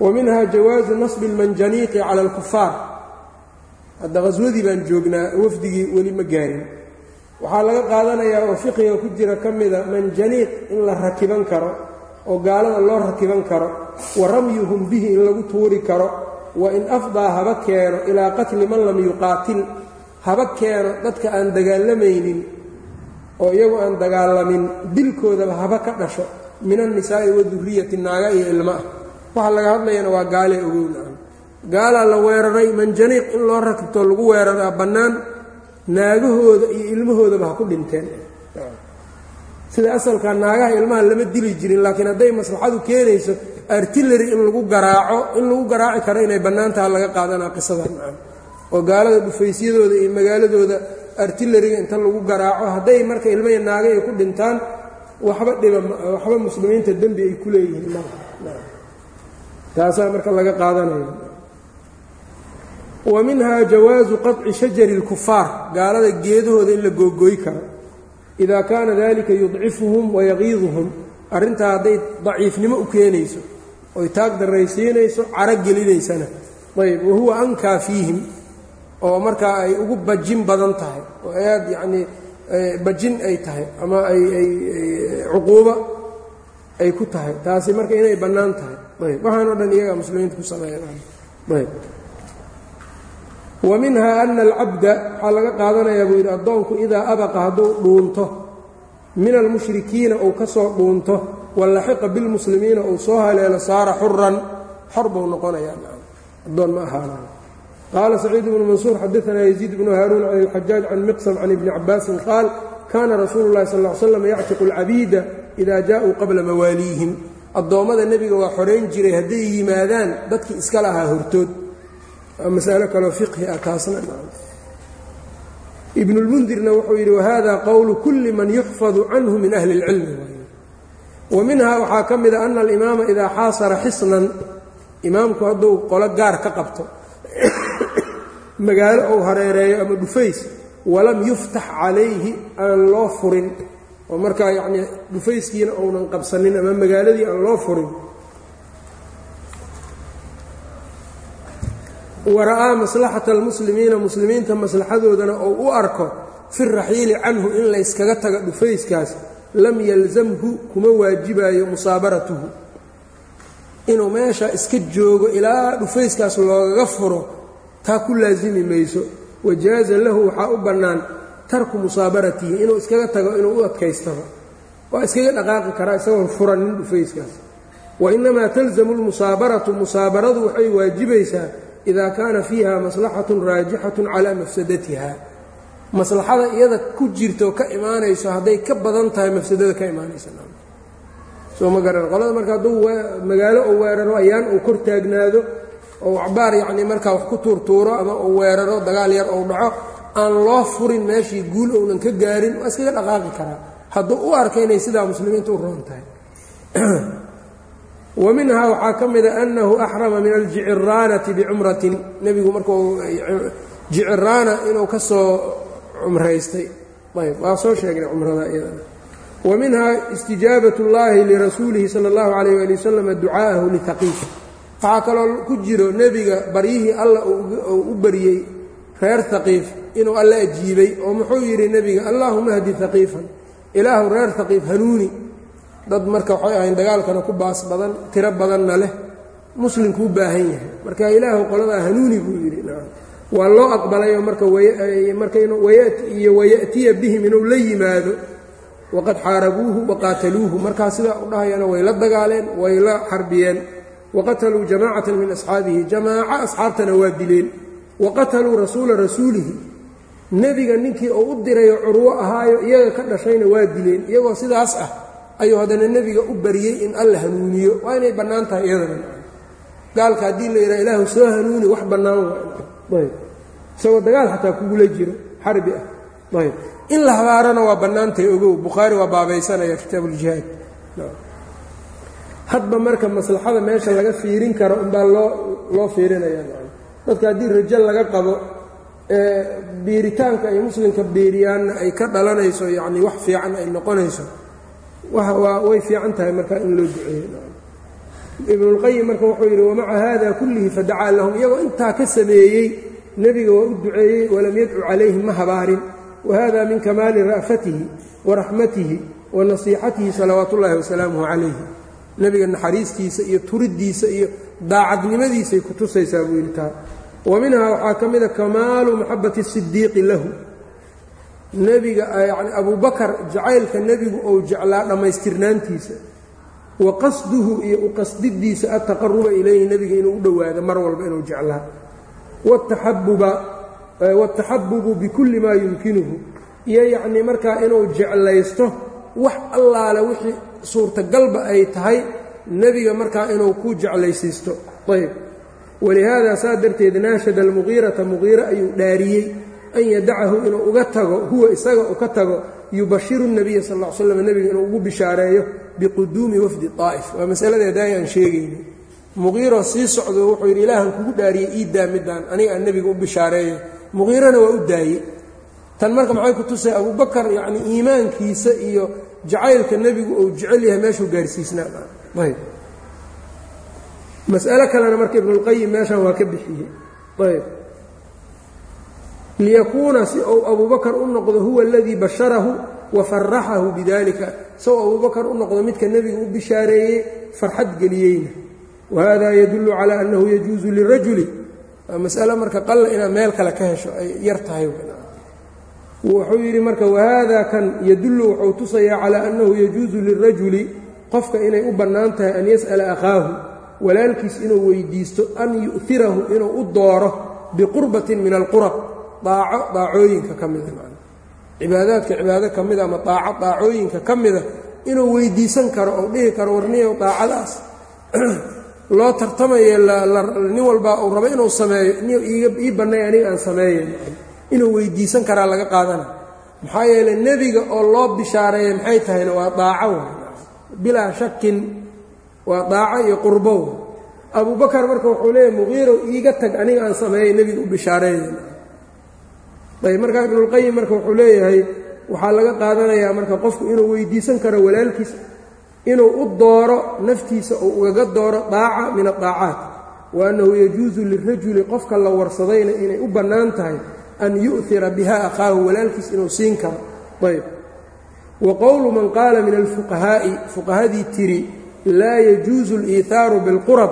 wa minha jawaazu nasbi اlmanjaniiqi cala اlkufaar hadda qaswadii baan joognaa wafdigii weli ma gaarin waxaa laga qaadanayaa oo fiqiga ku jira ka mida manjaniiq in la rakiban karo oo gaalada loo rakiban karo wa ramyuhum bihi in lagu tuuri karo wa in afdaa haba keeno ilaa qatli man lam yuqaatil haba keeno dadka aan dagaalamaynin oo iyagu aan dagaalamin dilkoodaba haba ka dhasho min annisaa'i wadurriyati naaga iyo ilmo ah. Waxa laga hadlayana waa gaalee ogowna gaalaa la weeraray manjaniiq in loo rakibto lagu weeraraa bannaan naagahooda iyo ilmahoodaba ha ku dhinteen. Sida asalka naagaha ilmaha lama dili jirin laakiin hadday maslaxadu keenayso artillery in lagu garaaco in lagu garaaci karo inay bannaantaha laga qaadanaa qisadan oo gaalada dhufaysyadooda iyo magaaladooda artilleriga inta lagu garaaco hadday marka ilmaya naaga ay ku dhintaan waxba dhiba waxba muslimiinta dembi ay ku leeyihiin taasaa marka laga qaadanayo wa minhaa jawaasu qaطci shajari اlkufaar gaalada geedahooda in la googooy karo. Idaa kaana dalika yudcifuhum wayaqiiduhum arrintaa hadday daciifnimo u keenayso oy taag darraysiinayso caro gelinaysana ayb wahuwa ankaa fiihim oo markaa ay ugu bajin badan tahay oo aad yacnii bajin ay tahay ama ay ay cuquubo ay ku tahay. Taasi marka inay bannaan tahay. Ayb waxaan o dhan iyagaa muslimiinta ku sameeyaan ayb. Wa minhaa ana alcabda waxaa laga qaadanayaa buu yidhi addoonku idaa abaqa hadduu dhuunto min almushrikiina uu ka soo dhuunto walaxiqa bilmuslimiina uu soo haleelo saara xuran xor buu noqonayaa addoon ma ahaanayo qaala saciid bnu mansuur xadaanaa yaziid bnu haaruun can ilxajaaj can miqsam can ibni cabaasin qaal kaana rasuulu llahi sal l yactiqu alcabiida ida jaauu qabla mawaaliihim. Addoommada nebiga waa xorayn jiray hadday yimaadaan dadkii iska lahaa hortood. Masalo kaloo fiqhi ah taasna ibnulmundirna wuxuu yidhi wahada qowlu kulli man yuxfadu canhu min ahli اlcilmi wa minhaa waxaa ka mida ana alimaama idaa xaasara xisnan imaamku hadduu qolo gaar ka qabto magaalo ou hareereeyo ama dhufays walam yuftax calayhi aan loo furin oo markaa yacnii dhufayskiina ounan qabsanin ama magaaladii aan loo furin. Wara'aa maslaxata almuslimiina muslimiinta maslaxadoodana ou u arko fi raxiili canhu in layskaga tago dhufayskaas lam yalzamhu kuma waajibayo musaabaratuhu inuu meesha iska joogo ilaa dhufayskaas loogaga furo taa ku laasimi mayso. Wajaaza lahu waxaa u bannaan tarku musaabaratihi inuu iskaga tago inuu u adkaystaba. Waa iskaga dhaqaaqi karaa isagoon furanin dhufayskaas. Wa innamaa talzamu lmusaabaratu musaabaradu waxay waajibaysaa ida kaana fiiha maslaxatun raajixatun calaa mafsadatiha maslaxada iyada ku jirto ka imaanayso hadday ka badan tahay mafsadada ka imaanaysa. Soo ma garan. Qolada marka hadduu magaalo uu weeraro ayaan uu kor taagnaado oo acbaar yacnii markaa wax ku tuurtuuro ama uu weeraro dagaal yar ou dhaco aan loo furin meeshii guul ounan ka gaarin waa iskaga dhaqaaqi karaa. Hadduu u arka inay sidaa muslimiinta u roon tahay. Wa minhaa waxaa ka mida annahu axrama min aljiciraanati bicumratin. Nebigu markuu jiciraana inuu ka soo cumraystay. Ayb waa soo sheegnay cumrada iyadana. Wa minhaa istijaabat اllahi lirasuulihi sala اllahu calayh ali wasalam ducaa'ahu litaqiif waxaa kaloo ku jiro nebiga baryihii alla uu u baryey reer haqiif inuu alla ajiibay oo muxuu yidhi nebiga allaahuma hdi haqiifan ilaahu reer haqiif hanuuni. Dad marka waxay ahayn dagaalkana ku baas badan tiro badanna leh muslimkuu baahan yahay. Marka ilaahu qoladaa hanuuni buu yidhi waa loo aqbalayoo marka markaiyo waya'tiya bihim inuu la yimaado. Waqad xaarabuuhu waqaataluuhu markaa sidaa u dhahayana way la dagaaleen way la xarbiyeen. Waqataluu jamaacatan min asxaabihi. Jamaaco asxaabtana waa dileen. Waqataluu rasuula rasuulihi. Nebiga ninkii uu u dirayo curwo ahaayo iyaga ka dhashayna waa dileen. Iyagoo sidaas ah ayuu haddana nebiga u baryey in alla hanuuniyo. Waa inay bannaan tahay iyadana gaalka haddii la yidhaha ilaahu soo hanuuni wax bannaan waayb isagoo dagaal xataa kugula jiro xarbi ah. Ayb. In la habaarana waa bannaantahay ogow. Bukhaari waa baabaysanaya kitaabuuljihaad hadba marka maslaxada meesha laga fiirin karo unbaa loo loo fiirinaya dadka haddii rajo laga qabo ee biiritaanka ay muslimka biiriyaanna ay ka dhalanayso yacnii wax fiican ay noqonayso way fiican tahay marka in loo duceeyo ibnulqayim marka wuxuu yidhi wamaca hada kullihi fadacaa lahum. Iyagoo intaa ka sameeyey nebiga waa u duceeyey walam yadcu calayhim ma habaarin. Wahada min kamaali ra'fatihi waraxmatihi wa nasiixatihi salawaat ullaahi wasalaamuhu calayhi. Nebiga naxariistiisa iyo turiddiisa iyo daacadnimadiisay ku tusaysaa buu yidhi taa. Wa minhaa waxaa ka mida kamaalu maxabati sidiiqi lahu. Nebiga yacni abubakar jacaylka nebigu ou jeclaa dhammaystirnaantiisa wa qasduhu iyo u qasdidiisa altaqaruba ilayhi nebiga inuu u dhowaado mar walba inuu jeclaa. Wataxabubu bikulli maa yumkinuhu. Iyo yacnii markaa inuu jeclaysto wax allaale wixii suurtagalba ay tahay nebiga markaa inuu ku jeclaysiisto. Ayb walihaada saa darteed naashada almuqiirata muqiira ayuu dhaariyey an yadacahu inuu uga tago huwa isaga u ka tago yubashiru nabiya sal l slam nebiga inuu ugu bishaareeyo biquduumi wafdi aa'if waa masaladeeda ayaan sheegayni muqiiro sii socdo wuxuu yidhi ilaahan kugu dhaariyey ii daa midaan aniga aan nebiga u bishaareeyo. Muqiirana waa u daayey. Tan marka maxay ku tusay abubakar yacnii iimaankiisa iyo jacaylka nebigu uu jecel yahay meeshuu gaarsiisnaa ayb. Mas'alo kalena marka ibnulqayim meeshan waa ka bixiyey. Ayb liyakuuna si uu abubakar u noqdo huwa aladii basharahu wa faraxahu bidalika uu abubakar u noqdo midka nebiga u bishaareeyey farxad geliyeyna. Wahada yadullu calaa annahu yajuusu lirajuli. Waa mas'alo marka qalla inaad meel kale ka hesho ay yar tahay wuxuu yidhi marka wahada kan yadullu wuxuu tusayaa calaa annahu yajuusu lirajuli. Qofka inay u bannaan tahay an yas'ala akhaahu walaalkiis inuu weydiisto an yu'tirahu inuu u dooro biqurbatin min alqurab daaco daacooyinka ka mida. Cibaadaadka cibaado ka mida ama daaco daacooyinka ka mida inuu weydiisan karo oo dhihi karo warniyow daacadaas. Loo tartamaye nin walbaa uu rabo inuu sameeyo ii bannay aniga aan sameeya inuu weydiisan karaa laga qaadana. Maxaa yeeley nebiga oo loo bishaareeya maxay tahayna waa daaco bilaa shakin waa daaco iyo qurbow abubakar marka wuxuu leeyahy muqiirow iiga tag aniga aan sameeyay nebiga u bishaareeya ayb markaa ibnulqayim marka wuxuu leeyahay waxaa laga qaadanayaa marka qofku inuu weydiisan karo walaalkiis inuu u dooro naftiisa uu ugaga dooro daaca min adaacaat wa annahu yajuusu lirajuli qofka la warsadayna inay u bannaan tahay an yu'tira biha akhaahu walaalkiis inuu siin karo. Ayb wa qowlu man qaala min alfuqahaa'i fuqahadii tiri laa yajuusu aliithaaru bilqurab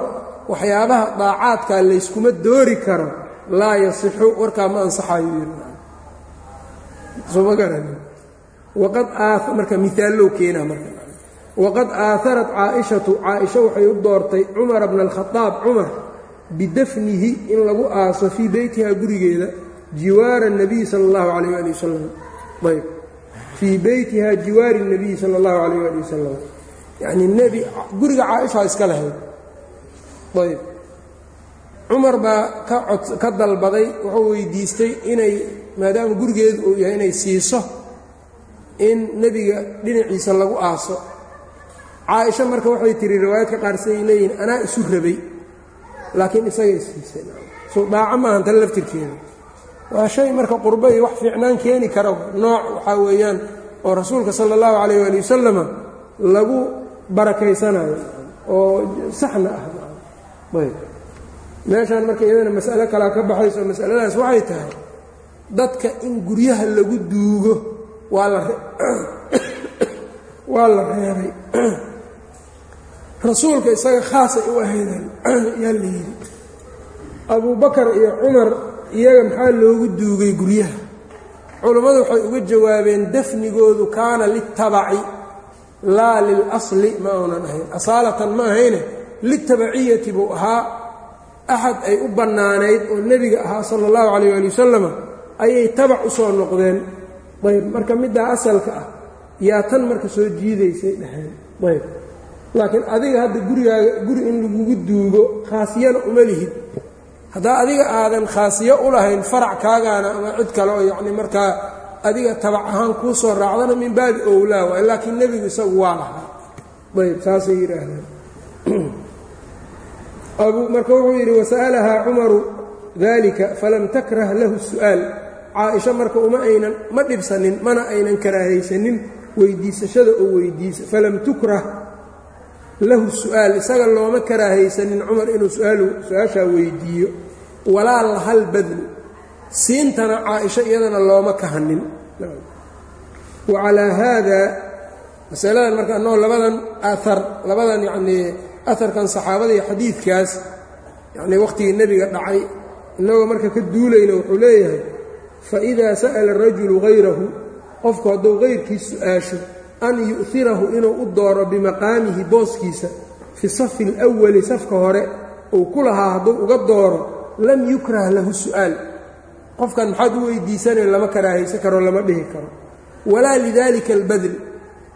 waxyaabaha daacaadkaa layskuma doori karo laa yasixu warkaa ma ansaxayo soma garani. Waqad aa marka miaallow keenaa marka. Waqad aaharat caaishatu caaisha waxay u doortay cumara bna alkhadaab cumar bidafnihi in lagu aaso fii beytiha gurigeeda jiwaara nabiyi sala allahu calayh ali wasalam ayb. Fii beytiha jiwaari nabiyi sala allahu calayh ali wasalam yacnii nebi guriga caaisha iska lahayd. Ayb. Cumar baa ka cod ka dalbaday wuxuu weydiistay inay maadaama gurigeedu uu yahay inay siiso in nebiga dhinaciisa lagu aaso. Caaisha marka waxay tihi riwaayadka qaar siday leeyihiin anaa isu rabay. Laakiin isagay siisay soo daaco maahan tan laftirkeeda. Waa shay marka qurbo iyo wax fiicnaan keeni kara nooc waxaa weeyaan oo rasuulka sala allahu calayh waali wasalama lagu barakaysanayo oo saxna ah. Meeshaan marka iyadana mas'alo kalaa ka baxayso masaladaas waxay tahay dadka in guryaha lagu duugo waa la reebay. Rasuulka isaga khaasay u ahaydeen yaa la yidhi abubakar iyo cumar iyaga maxaa loogu duugay guryaha? Culammadu waxay uga jawaabeen dafnigoodu kaana liltabaci laa lilasli ma uunan ahayn. Asaalatan ma ahayne litabaciyati buu ahaa. Axad ay u bannaanayd oo nebiga ahaa sala allahu calayh waali wasalama ayay tabac u soo noqdeen. Ayb marka middaa asalka ah yaa tan marka soo jiidaysay dhaheen. Ayb laakiin adiga hadda gurigaaga guri in lagugu duugo khaasiyana uma lihid. Haddaa adiga aadan khaasiyo u lahayn farac kaagaana ama cid kale oo yacni markaa adiga tabac ahaan kuu soo raacdana min baabi owlaa waay laakiin nebigu isagu waa lahaa. Ayb saasay yidhaahdeen. Marka wuxuu yidhi wasa'alahaa cumaru dalika falam takrah lahu su'aal caaisha marka uma aynan ma dhibsanin mana aynan karaahaysanin weydiisashada oo weydiisa. Falam tukrah lahu su'aal isaga looma karaahaysanin cumar inuu su'aashaa weydiiyo. Walaa lahal badlu siintana caaisha iyadana looma kahanin. Wa calaa haada masaladan marka annagoo labadan aar labadan yacnii aharkan saxaabada iyo xadiidkaas yacnii wakhtigii nebiga dhacay innagoo marka ka duulayna wuxuu leeyahay fa idaa sa'ala rajulu hayrahu qofku hadduu hayrkiis su'aasho an yu'hirahu inuu u dooro bimaqaamihi booskiisa fi safi alwali safka hore uu ku lahaa hadduu uga dooro lam yukrah lahu su'aal. Qofkan maxaad u weydiisanay lama karaahaysan karo lama dhihi karo. Walaa lidalika albadl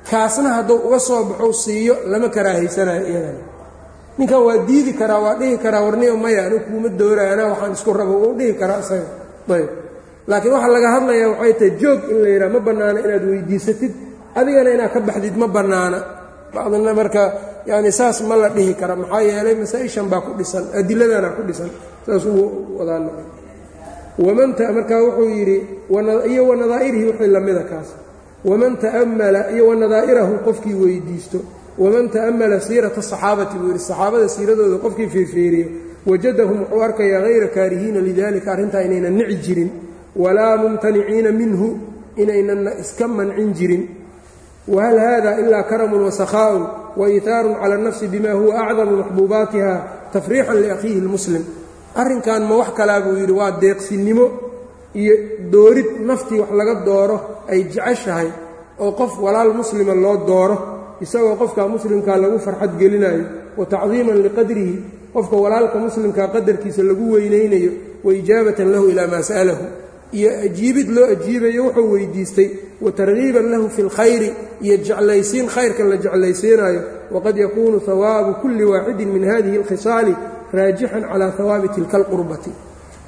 kaasna hadduu uga soo baxo siiyo lama karaahaysanayo iyadana ninkan waa diidi karaa waa dhihi karaa warniyo maya anigu kuuma dooraya anaa waxaan isku rabo wuu dhihi karaa isaga ayb laakiin waxaa laga hadlayaa waxay tahay joog in la yidhaha ma bannaana inaad weydiisatid adigana inaad ka baxdid ma bannaana. Bacdina marka yacni saas ma la dhihi kara maxaa yeelay masaa-ishan baa ku dhisan adiladana ku dhisan saas uu wadaan wamanta markaa wuxuu yidhi iyo wanadaa'irihi wixii lamida kaas. Waman ta'ammala iyo wanadaa'irahu qofkii weydiisto. Waman ta'ammala siirata saxaabati buu yidhi saxaabada siiradooda qofkii fiirfiiriyo. Wajadahum wuxuu arkayaa hayra kaarihiina lidalika arrintaa inaynan nici jirin walaa mumtaniciina minhu inaynanna iska mancin jirin. Whal hada ila karamun wasakhaa'un waitaarun cala اnafsi bima huwa acdamu maxbuubaatiha tafriixan liakhiihi اlmuslim arrinkan ma wax kalaa buu yidhi waa deeqsinimo iyo doorid naftii wax laga dooro ay jeceshahay oo qof walaal muslima loo dooro isagoo qofka muslimkaa lagu farxad gelinayo wa tacdiiman liqadrihi qofka walaalka muslimkaa qadarkiisa lagu weynaynayo wa ijaabatan lahu ilaa maa sa'alahu iyo ajiibid loo ajiibayo wuxuu weydiistay wa targiiban lahu fi lkhayri iyo jeclaysiin khayrkan la jeclaysiinayo waqad yakuunu hawaabu kulli waaxidin min hadihi اlkhisaali raajixan calaa hawaabi tilka alqurbati.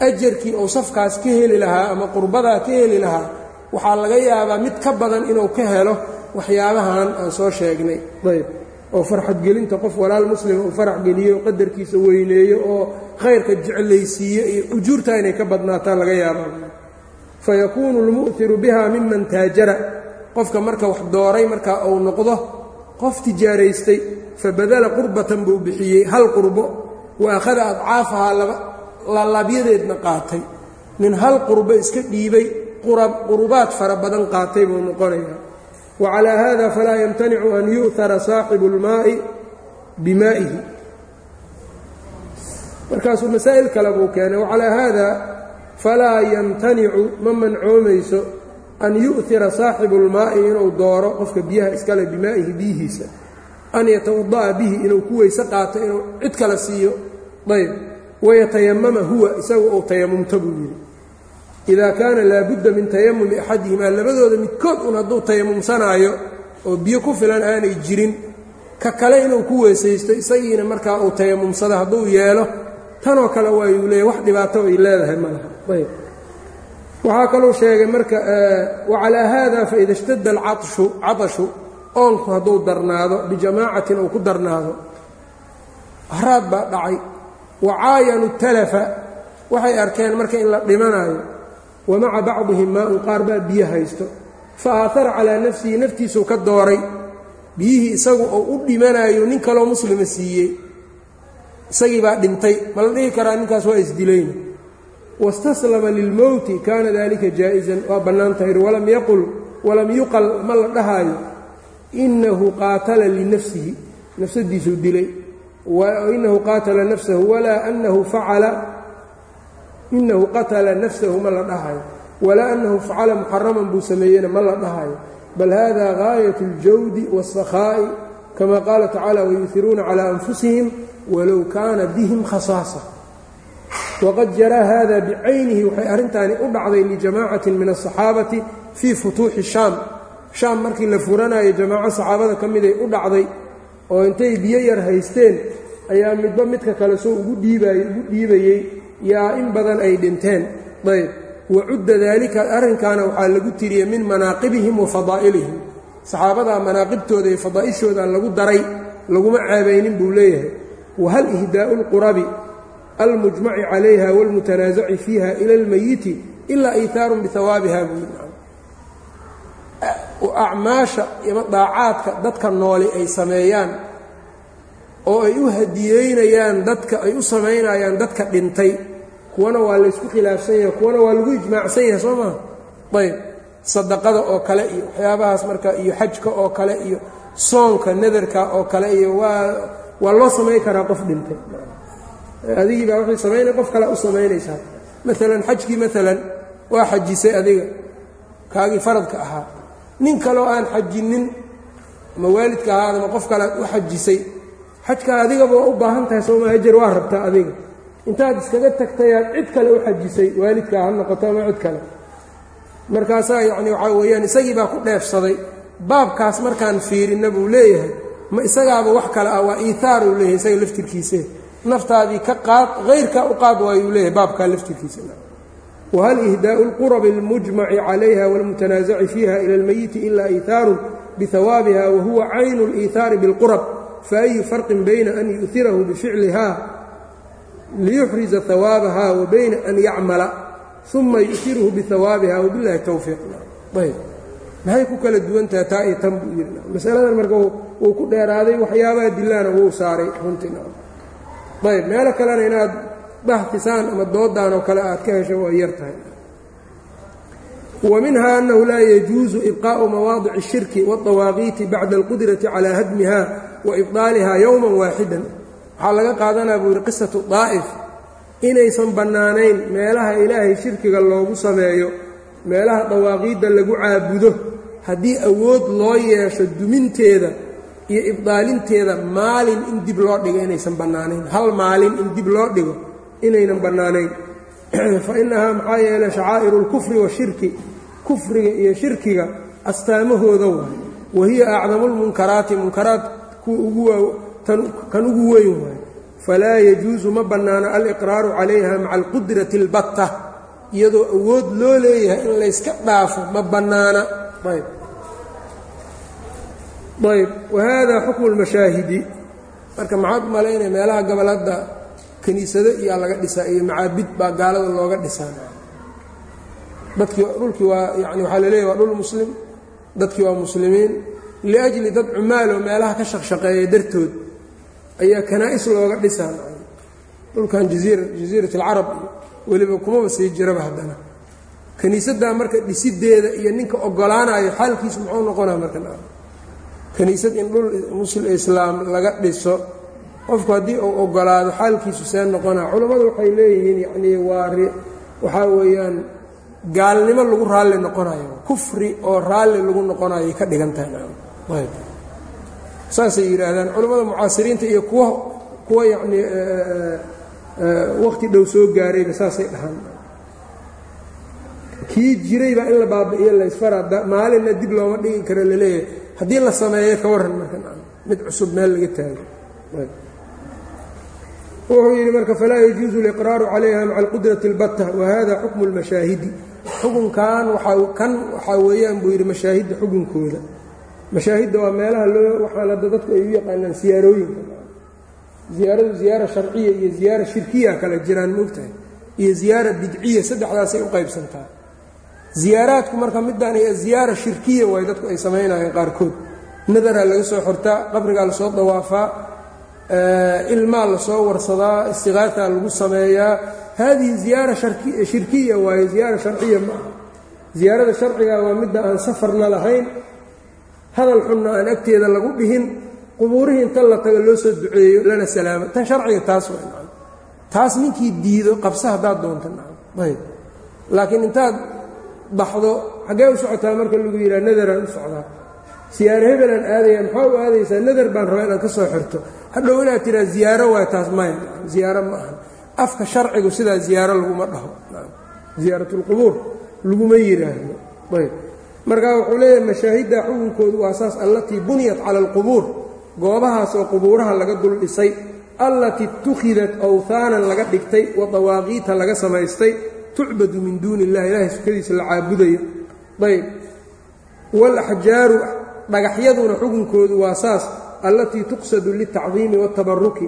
Ajarkii uu safkaas ka heli lahaa ama qurbadaa ka heli lahaa waxaa laga yaabaa mid ka badan inuu ka helo waxyaabahan aan soo sheegnay. Ayb oo farxadgelinta qof walaal muslima uu farax geliyo oo qadarkiisa weyneeyo oo khayrka jeclaysiiyo iyo ujuurtaa inay ka badnaataa laga yaabaa fayakuunu lmu'tiru biha miman taajara qofka marka wax dooray marka uu noqdo qof tijaaraystay fabadala qurbatan buu bixiyey hal qurbo wa akhada adcaafahaa lalaabyadeedna qaatay nin hal qurbo iska dhiibay qurubaad fara badan qaatay buu noqonayaa wa calaa hada falaa yamtanicu an yu'tara saaxibu اlmaa'i bimaa'ihi markaasuu masaa'il kale buu keenay wacalaa haada falaa yamtanicu ma mancoomayso an yu'tira saaxibu اlmaa'i inuu dooro qofka biyaha iskale bimaa'ihi biyihiisa an yatawada'a bihi inuu ku weyse qaato inuu cid kale siiyo. Ayb. Wayatayamama huwa isagu uu tayamumta buu yidhi. Idaa kaana laabudda min tayamumi axadihimaa labadooda midkood un hadduu tayamumsanaayo oo biyo ku filan aanay jirin ka kale inuu ku weesaysto isagiina markaa uu tayamumsado hadduu yeelo tanoo kale waayuu leeyahy wax dhibaato ay leedahay ma laha waxaa kaluu sheegay marka wacalaa haada faida ishtada alcatshu catashu oonku hadduu darnaado bijamaacatin uu ku darnaado. Haraad baa dhacay. Wacaayanu talafa waxay arkeen marka in la dhimanaayo. Wa maca bacdihim maa-un qaar baa biyo haysto. Fa aahara calaa nafsihi naftiisuu ka dooray. Biyihii isagu uu u dhimanaayo nin kaloo muslima siiyey. Isagii baa dhintay. Ma la dhihi karaa ninkaas waa isdilayna wastaslama lilmowti kaana dalika jaa'isan waa bannaan tahay walam yaqul walam yuqal ma la dhahaayo inahu qaatala linafsihi nafsadiisuu dilay inahu qaatala nafsahu walaa anahu facala inahu qatala nafsahu ma la dhahayo walaa annahu facala muxaraman buu sameeyeyna ma la dhahayo bal hada gaayat اljawdi wالsakhaa'i kama qaala tacala wayuhiruuna calى anfusihim walow kaana bihim khasaasa waqad jaraa hada bicaynihi waxay arrintaani u dhacday lijamaacatin min aلصaxaabati fii futuuxi shaam shaam markii la furanayo jamaaco saxaabada ka miday u dhacday oo intay biyo yar haysteen ayaa midba midka kale soo ugu dhiibaayey ugu dhiibayey yaa in badan ay dhinteen ayb wacudda daalika arrinkaana waxaa lagu tiriyey min manaaqibihim wa fadaa'ilihim saxaabadaa manaaqibtooda iyo fadaa'ishooda lagu daray laguma ceebaynin buu leeyahay wahal ihdaa'u lqurabi almujmaci calayha wاlmutanaasaci fiiha ila اlmayiti ilaa iitaarun bihawaabiha buu acmaasha ima daacaadka dadka nooli ay sameeyaan oo ay u hadiyeynayaan dadka ay u samaynayaan dadka dhintay kuwana waa laysku khilaafsan yahay kuwana waa lagu ijmaacsan yahay soo maha ayb. Sadaqada oo kale iyo waxyaabahaas marka iyo xajka oo kale iyo soonka nadarka oo kale iyo waa waa loo samayn karaa qof dhintay adigii baa waxay samaynay qof kale u samaynaysaa maalan xajkii maalan waa xajisay adiga. Kaagii faradka ahaa. Nin kaleo aan xajinin ama waalidka ahaad ama qof kale aad u xajisay. Xajkaa adigaba waa u baahan tahay sooma hajar waa rabtaa adiga. Intaad iskaga tagtayaad cid kale u xajisay waalidkaa ha noqoto ama cid kale. Markaasaa yacni waxaa weeyaan isagii baa ku dheefsaday. Baabkaas markaan fiirinna buu leeyahay. Ma isagaaba wax kale ah waa iitaar uu leeyahay isaga laftirkiise naftaadii ka qaad hayrkaa u qaad waayuu leeyahay baabkaa laftirkiisa whal ihdaa'u اlqurabi اlmujmaci calayha wاlmutanaasaci fiiha ila اlmayiti ila iitaarun bihawaabiha wahuwa caynu اliihaari biاlqurab faayu farqin bayna an yu'irahu bificlihaa liyuxriza hawaabahaa wa bayna an yacmala uma yu'irhu bihawaabiha wabilahi towfiiq ayb maxay ku kala duwantaha taa iyo tan buu yidhi masaladan marka wuu ku dheeraaday waxyaabaha dilaana wuu saaray runtii ayb meelo kalena inaad baxtisaan ama doodaan oo kale aad ka hesho waa yar tahay wa minhaa annahu laa yajuusu ibqaa'u mawaadici الshirki wالطawaaqiiti bacda اlqudrati calaa hadmiha wa ibطaaliha yowma waaxidan waxaa laga qaadanaa buu yidhi qisatu daa'if inaysan bannaanayn meelaha ilaahay shirkiga loogu sameeyo meelaha dawaaqiidda lagu caabudo haddii awood loo yeesho duminteeda iyo ibdaalinteeda maalin in dib loo dhigo inaysan bannaanayn. Hal maalin in dib loo dhigo inaynan bannaanayn. Fa innahaa maxaa yeelay shacaa'iru اlkufri washirki kufriga iyo shirkiga astaamahooda waay wa hiya acdamu lmunkaraati munkaraat kan ugu weyn waay falaa yajuusu ma bannaano aliqraaru calayha maca alqudrati اlbatta iyadoo awood loo leeyahay in layska dhaafo ma bannaana. Ayb ayb wahada xukmu اlmashaahidi marka maxaad malaynaya meelaha goboladda kiniisado iyaa laga dhisaa iyo macaabid baa gaalada looga dhisaa. Dadkii dhulkii waa yani waxaa laleeyahy waa dhul muslim dadkii waa muslimiin. Liajli dad cumaaloo meelaha ka shaqshaqeeya dartood ayaa kanaa'is looga dhisaa. Dhulkan jaziira jaziirat alcarab iyo weliba kumaba sii jiraba haddana. Kiniisaddaa marka dhisideeda iyo ninka ogolaanayo xaalkiisu muxuu noqonaa marka kiniisad in dhul musl islaam laga dhiso qofku haddii uu ogolaado xaalkiisu see noqonaa culammadu waxay leeyihiin yacnii waa waxaa weeyaan gaalnimo lagu raalli noqonayo kufri oo raalli lagu noqonayoay ka dhigan tahay saasay yidhaahdaan culammada mucaasiriinta iyo kuwa kuwa yacnii wakhti dhow soo gaarayba saasay dhahaan. Kii jiraybaa in la baabi'iyo laysfara maalinna dib looma dhigi karo la leeyahay haddii la sameeyo ka warran marka mid cusub meel laga taago. Wuxuu yidhi marka falaa yajuusu liqraaru calayha maca alqudrati اlbatta wahada xukmu اlmashaahidi xukunkan kan waxaa weeyaan buu yidhi mashaahidda xukunkooda. Mashaahidda waa meelaha loo waxaan hadda dadku ay u yaqaanaan siyaarooyinka ziyaaradu ziyaara sharciya iyo ziyaara shirkiya kale jiraan moogtahay iyo ziyaara bidciya saddexdaasay u qaybsantaa ziyaaraadku marka midaan ziyaara shirkiya waay dadku ay samaynayeen qaarkood. Nadaraa laga soo xortaa qabrigaa la soo dawaafaa ilmaa la soo warsadaa istiqaataa lagu sameeyaa. Haadihi ziyaara shirkiya waaye ziyaara sharciya ma aha. Ziyaarada sharciga waa midda aan safarna lahayn hadal xunna aan agteeda lagu dhihin qubuurihii inta la tago loo soo duceeyo lana salaamo. Tan sharciga taas taas ninkii diido qabsa haddaad doonta laakiin intaad baxdo xaggee u socotaa marka lagu yidhaha nadaraan u socdaa. Siyaaro hebelaan aadaya maxaa u aadaysaa? Nadar baan rabaa inaad ka soo xirto. Hadhow inaad tiraa ziyaaro waa taas maya ziyaaro ma aha. Afka sharcigu sidaa ziyaaro laguma dhaho. Ziyaaratulqubuur laguma yidhaahdo ayb. Markaa wuxuu leeyahay mashaahidda xukunkoodu waa saas allatii buniyat cala alqubuur goobahaas oo qubuuraha laga dul dhisay allatii itukhidat awhaanan laga dhigtay wa dawaaqiita laga samaystay tucbadu min duuni illahi ilaahay sukadiisa la caabudayo. Ayb. Waalaxjaaru dhagaxyaduna xukunkoodu waa saas allatii tuqsadu liltacdiimi waatabaruki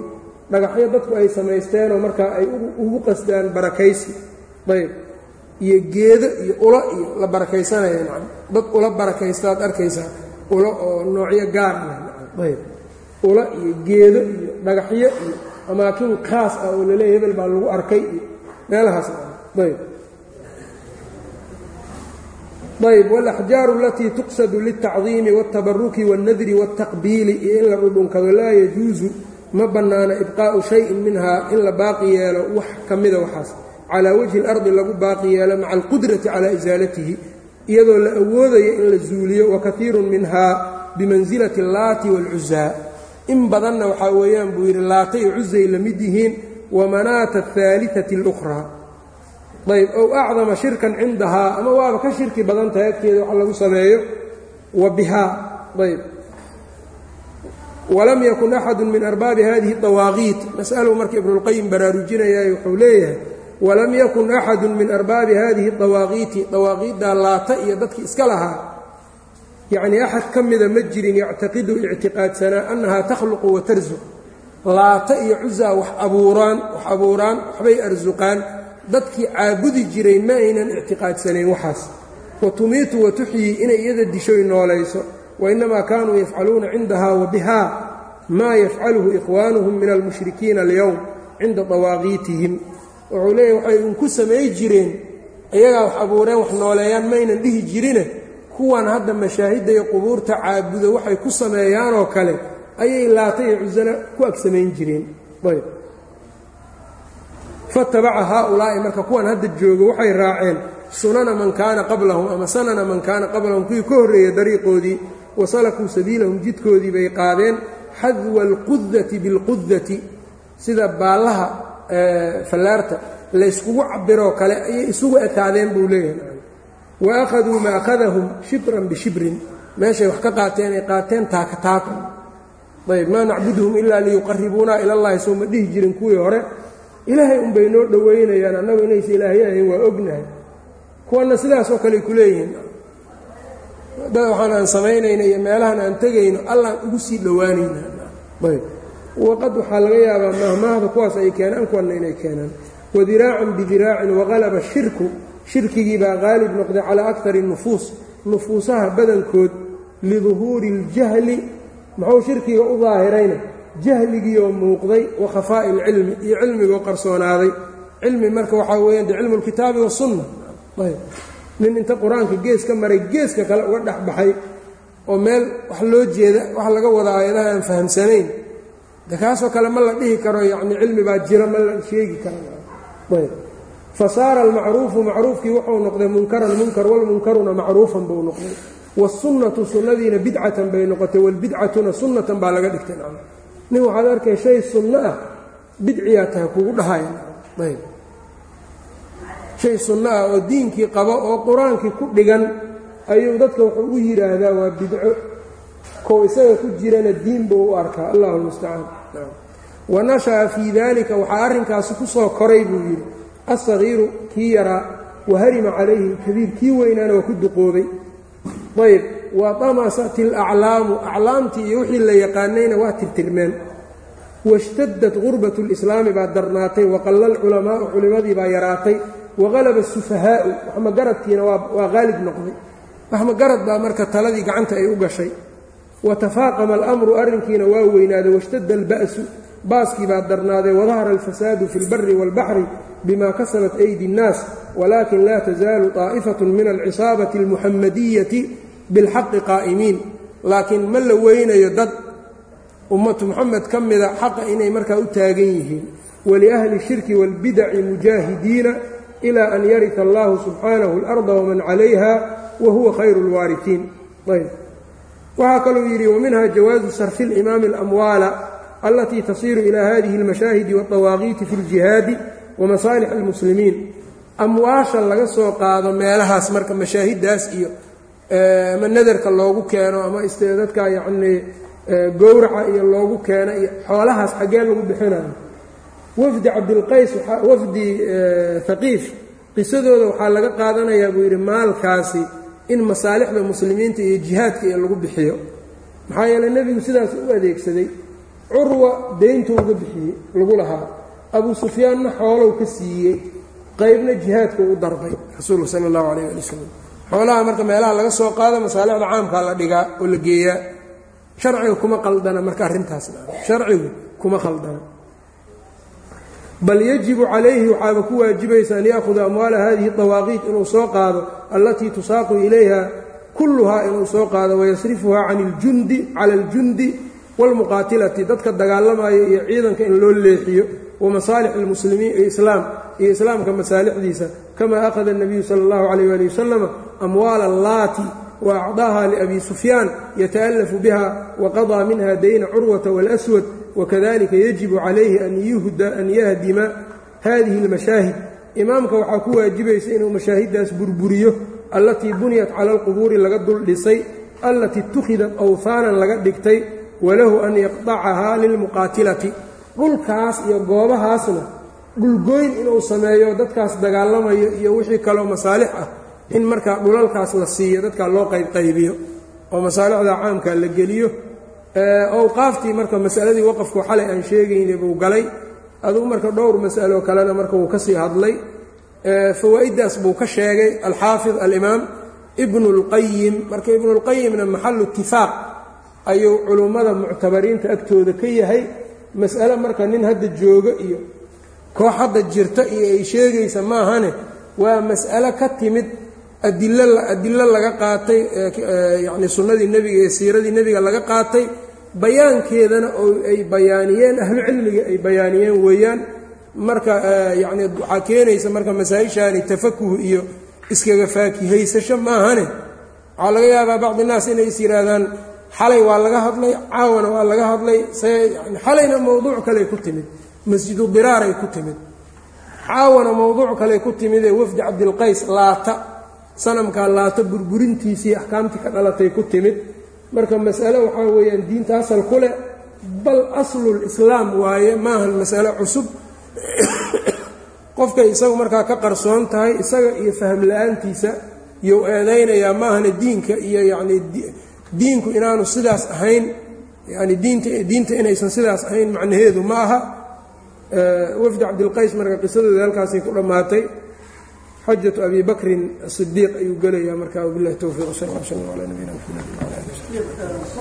dhagaxyo dadku ay samaysteenoo markaa ay ugu qasdaan barakaysi. Ayb. Iyo geedo iyo ulo iyo la barakaysanaya nacam dad ula barakaystaad arkaysaa ulo oo noocyo gaar leh ayb. Ulo iyo geedo iyo dhagaxyo iyo amaakin khaas ah oo laleeya hebel baa lagu arkay iyo meelahaas ayb ayb wاlaxjaaru alatii tuqsadu liltacdiimi wاltabaruki wاlnadri wاltaqbiili iyo in la dhudhunkado laa yajuusu ma bannaana ibqaa'u shayin minhaa in la baaqi yeelo wax ka mida waxaas calaa wajhi اlardi lagu baaqi yeelo maca alqudrati calaa isaalatihi iyadoo la awoodayo in la zuuliyo wakaiiru minhaa bimansilati اllaati wاlcuzaa in badanna waxaa weeyaan buu yidhi laata iyo cusay la mid yihiin wamanaata ahaaliثati اlأkhraa ayb ow acdama shirkan cindahaa ama waaba ka shirki badan tahay agteeda wax lagu sameeyo wa bihaa ayb walam yakun axadu min arbaabi hadihi dawaaqiit mas'alu marka ibnuاlqayim baraarujinayay wuxuu leeyahay walam yakun axadu min arbaabi hadihi dawaaqiiti dawaaqiiddaa laata iyo dadkii iska lahaa yacnii axad ka mida ma jirin yactaqidu ictiqaadsanaa annahaa takhluqu wa tarsuq laata iyo cusaa wax abuuraan wax abuuraan waxbay arsuqaan dadkii caabudi jiray ma aynan ictiqaadsanayn waxaas. Wa tumiitu wa tuxyii inay iyada dishoy noolayso. Wainnamaa kaanuu yafcaluuna cindahaa wa bihaa maa yafcaluhu ikhwaanuhum min almushrikiina alyowm cinda dawaaqiitihim wuxuu leeyahy waxay inku samay jireen iyagaa wax abuureen wax nooleeyaan maynan dhihi jirine. Kuwan hadda mashaahidda iyo qubuurta caabudo waxay ku sameeyaanoo kale ayay laata iyo cusana ku ag samayn jireen. Ayb fatabaca haaulaa'i marka kuwan hadda jooga waxay raaceen sunana man kaana qablahum ama sanana man kaana qablahum kuwii ka horreeyey dariiqoodii wa salakuu sabiilahum jidkoodii bay qaadeen xadwa alqudati bilqudati sida baallaha fallaarta layskugu cabiroo kale ayay isugu ekaadeen buu leeyahay. Wa akhaduu ma akhadahum shibran bishibrin meeshay wax ka qaateen ay qaateen taaka taako ayb maa nacbuduhum ilaa liyuqaribuuna ilallahi soo ma dhihi jirin kuwii hore ilaahay unbay noo dhowaynayaan annagu inaysa ilaahyo ahayn waa ognahay. Kuwanna sidaasoo kale ku leeyihiin. Dad waxaan aan samaynayna iyo meelahan aan tegayno allaan ugu sii dhowaanayna. Ayb. Waqad waxaa laga yaabaa mahmaahda kuwaas ay keenaan kuwanna inay keenaan. Wadiraacan bidiraacin waqalaba shirku. Shirkigii baa qaalib noqday calaa akari nufuus. Nufuusaha badankood liduhuuri اljahli muxuu shirkiga u daahirayna jahligiioo muuqday wa khafaa'i اlcilmi iyo cilmigoo qarsoonaaday. Cilmi marka waxaa weeyaan de cilmu اlkitaabi wasunna ayb. Nin inta qur'aanka gees ka maray geeska kale uga dhex baxay oo meel wax loo jeeda wax laga wada aayadaha aan fahamsanayn. De kaasoo kale ma la dhihi karo yacni cilmi baa jira ma la sheegi karo. Fa saara almacruufu macruufkii wuxuu noqday munkaran munkar walmunkaruna macruufan buu noqday. Wasunnatu sunnadiina bidcatan bay noqotay walbidcatuna sunnatan baa laga dhigtay nin waxaad arkay shay sunno ah bidciyaa tahay kugu dhahaya ayb. Shay sunno ah oo diinkii qabo oo qur'aankii ku dhigan ayuu dadka wuxuu u yidhaahdaa waa bidco. Kow isaga ku jirana diin buu u arkaa. Allahu lmustacaan wa nasha'a fii dalika waxaa arrinkaasi ku soo koray buu yidhi alsagiiru kii yaraa wa harima calayhi kabiir kii weynaana waa ku duqoobay. Ayb wadamasat ilaclaamu aclaamtii iyo wixii la yaqaanayna waa tirtirmeen. Washtadat qurbat lislaami baa darnaatay waqalla alculamaau culimadii baa yaraatay waqalaba asufahaa'u waxma garadkiina waa qaalib noqday. Waxma garad baa marka taladii gacanta ay u gashay. Watafaaqama alamru arrinkiina waa weynaaday. Washtada alba'su baaskii baa darnaadee wadahara alfasaadu fi lbari waalbaxri bima kasabat aydi nnaas walaakin laa tasaalu طaa'ifatu min alcisaabati almuxamadiyati biاlxaqi qaa'imiin laakiin ma la weynayo dad ummatu muxamed ka mida xaqa inay markaa u taagan yihiin waliahli اshirki wاlbidaci mujaahidiina ilaa an yarita allahu subxaanahu اlarda wman calayha wa huwa khayru اlwaaritiin ayb waxaa kaluu yidhi waminha jawaazu sarfi اlimaami اlamwaala alatii tasiiru ilaa hadihi اlmashaahidi waاطawaaqiiti fi اljihaadi wamasaalix اlmuslimiin amwaasha laga soo qaado meelahaas marka mashaahidaas iyo ama nadarka loogu keeno ama dadka yacnii gowraca iyo loogu keeno iyo xoolahaas xaggee lagu bixinayo. Wafdi cabdilqays wafdi haqiif qisadooda waxaa laga qaadanayaa buu yidhi maalkaasi in masaalixda muslimiinta iyo jihaadka iyo lagu bixiyo. Maxaa yeeley nebigu sidaas u adeegsaday curwa deynta uga bixiyey lagu lahaa. Abuu sufyaanna xoolow ka siiyey qaybna jihaadka u darbay rasuulka sala allahu calayh ali wasalam xoolaha marka meelaha laga soo qaado masaalixda caamkaa la dhigaa oo la geeyaa. Sharciga kuma qaldana marka arrintaas sharcigu kuma qaldana bal yajibu calayhi waxaaba ku waajibaysa an ya'huda amwaala hadihi dawaaqiit inuu soo qaado allatii tusaaqu ilayha kulluhaa inuu soo qaado wayasrifuhaa can iljundi cala aljundi waalmuqaatilati dadka dagaalamaya iyo ciidanka in loo leexiyo wamasaalix almuslimiin iyo islaam iyo islaamka masaalixdiisa kama akhada الnabiyu sala اllahu calayh ali wasalama amwaala allaati wa acdaaha liabi sufyaan yata'alafu biha waqadaa minha dayna curwata wاlأswad wakadalika yajibu calayhi an yahdima hadihi اlmashaahid imaamka waxaa ku waajibaysa inuu mashaahidaas burburiyo allatii buniyat cala alqubuuri laga dul dhisay allatii itukhidat awhaanan laga dhigtay walahu an yaqdacahaa lilmuqaatilati dhulkaas iyo goobahaasna dhulgoyn inuu sameeyo dadkaas dagaalamayo iyo wixii kaloo masaalix ah in markaa dhulalkaas la siiyo dadkaa loo qaybqaybiyo oo masaalixda caamka la geliyo awqaaftii marka masaladii waqafku xalay aan sheegaynay buu galay. Adugu marka dhowr masalo kalena marka wuu ka sii hadlay fawaa'iddaas buu ka sheegay alxaafid alimaam ibnu اlqayim marka ibnu اlqayimna maxalu itifaaq ayuu culummada muctabariinta agtooda ka yahay mas'ale marka nin hadda jooga iyo koox hadda jirta iyo ay sheegaysa maahane waa mas'ale ka timid adilo adilo laga qaatay yacni sunnadii nebiga ee siiradii nebiga laga qaatay bayaankeedana oo ay bayaaniyeen ahlu cilmiga ay bayaaniyeen weeyaan. Marka yacni waxaa keenaysa marka masaa-ishaani tafakuh iyo iskaga faakihaysasho maahane. Waxaa laga yaabaa bacdi naas inay is yidhaahdaan xalay waa laga hadlay caawana waa laga hadlay yani xalayna mowduuc kaley ku timid masjidu diraaray ku timid. Caawana mowduuc kaley ku timidee wafdi cabdilqays laata sanamkaa laata burburintiisii axkaamtii ka dhalatay ku timid. Marka mas'ale waxaa weeyaan diinta asal ku leh bal aslulislaam waaye maahan mas'ale cusub. Qofkay isagu markaa ka qarsoon tahay isaga iyo faham la'aantiisa iyou eedaynayaa maahana diinka iyo yacnii diinku inaanu sidaas ahayn yani diinta inaysan sidaas ahayn macnaheedu ma aha. Wafdi cabdilqays marka qisadooda halkaasay ku dhammaatay. Xajatu abi bakrin asidiiq ayuu gelayaa. Marka wabilahi towfiiq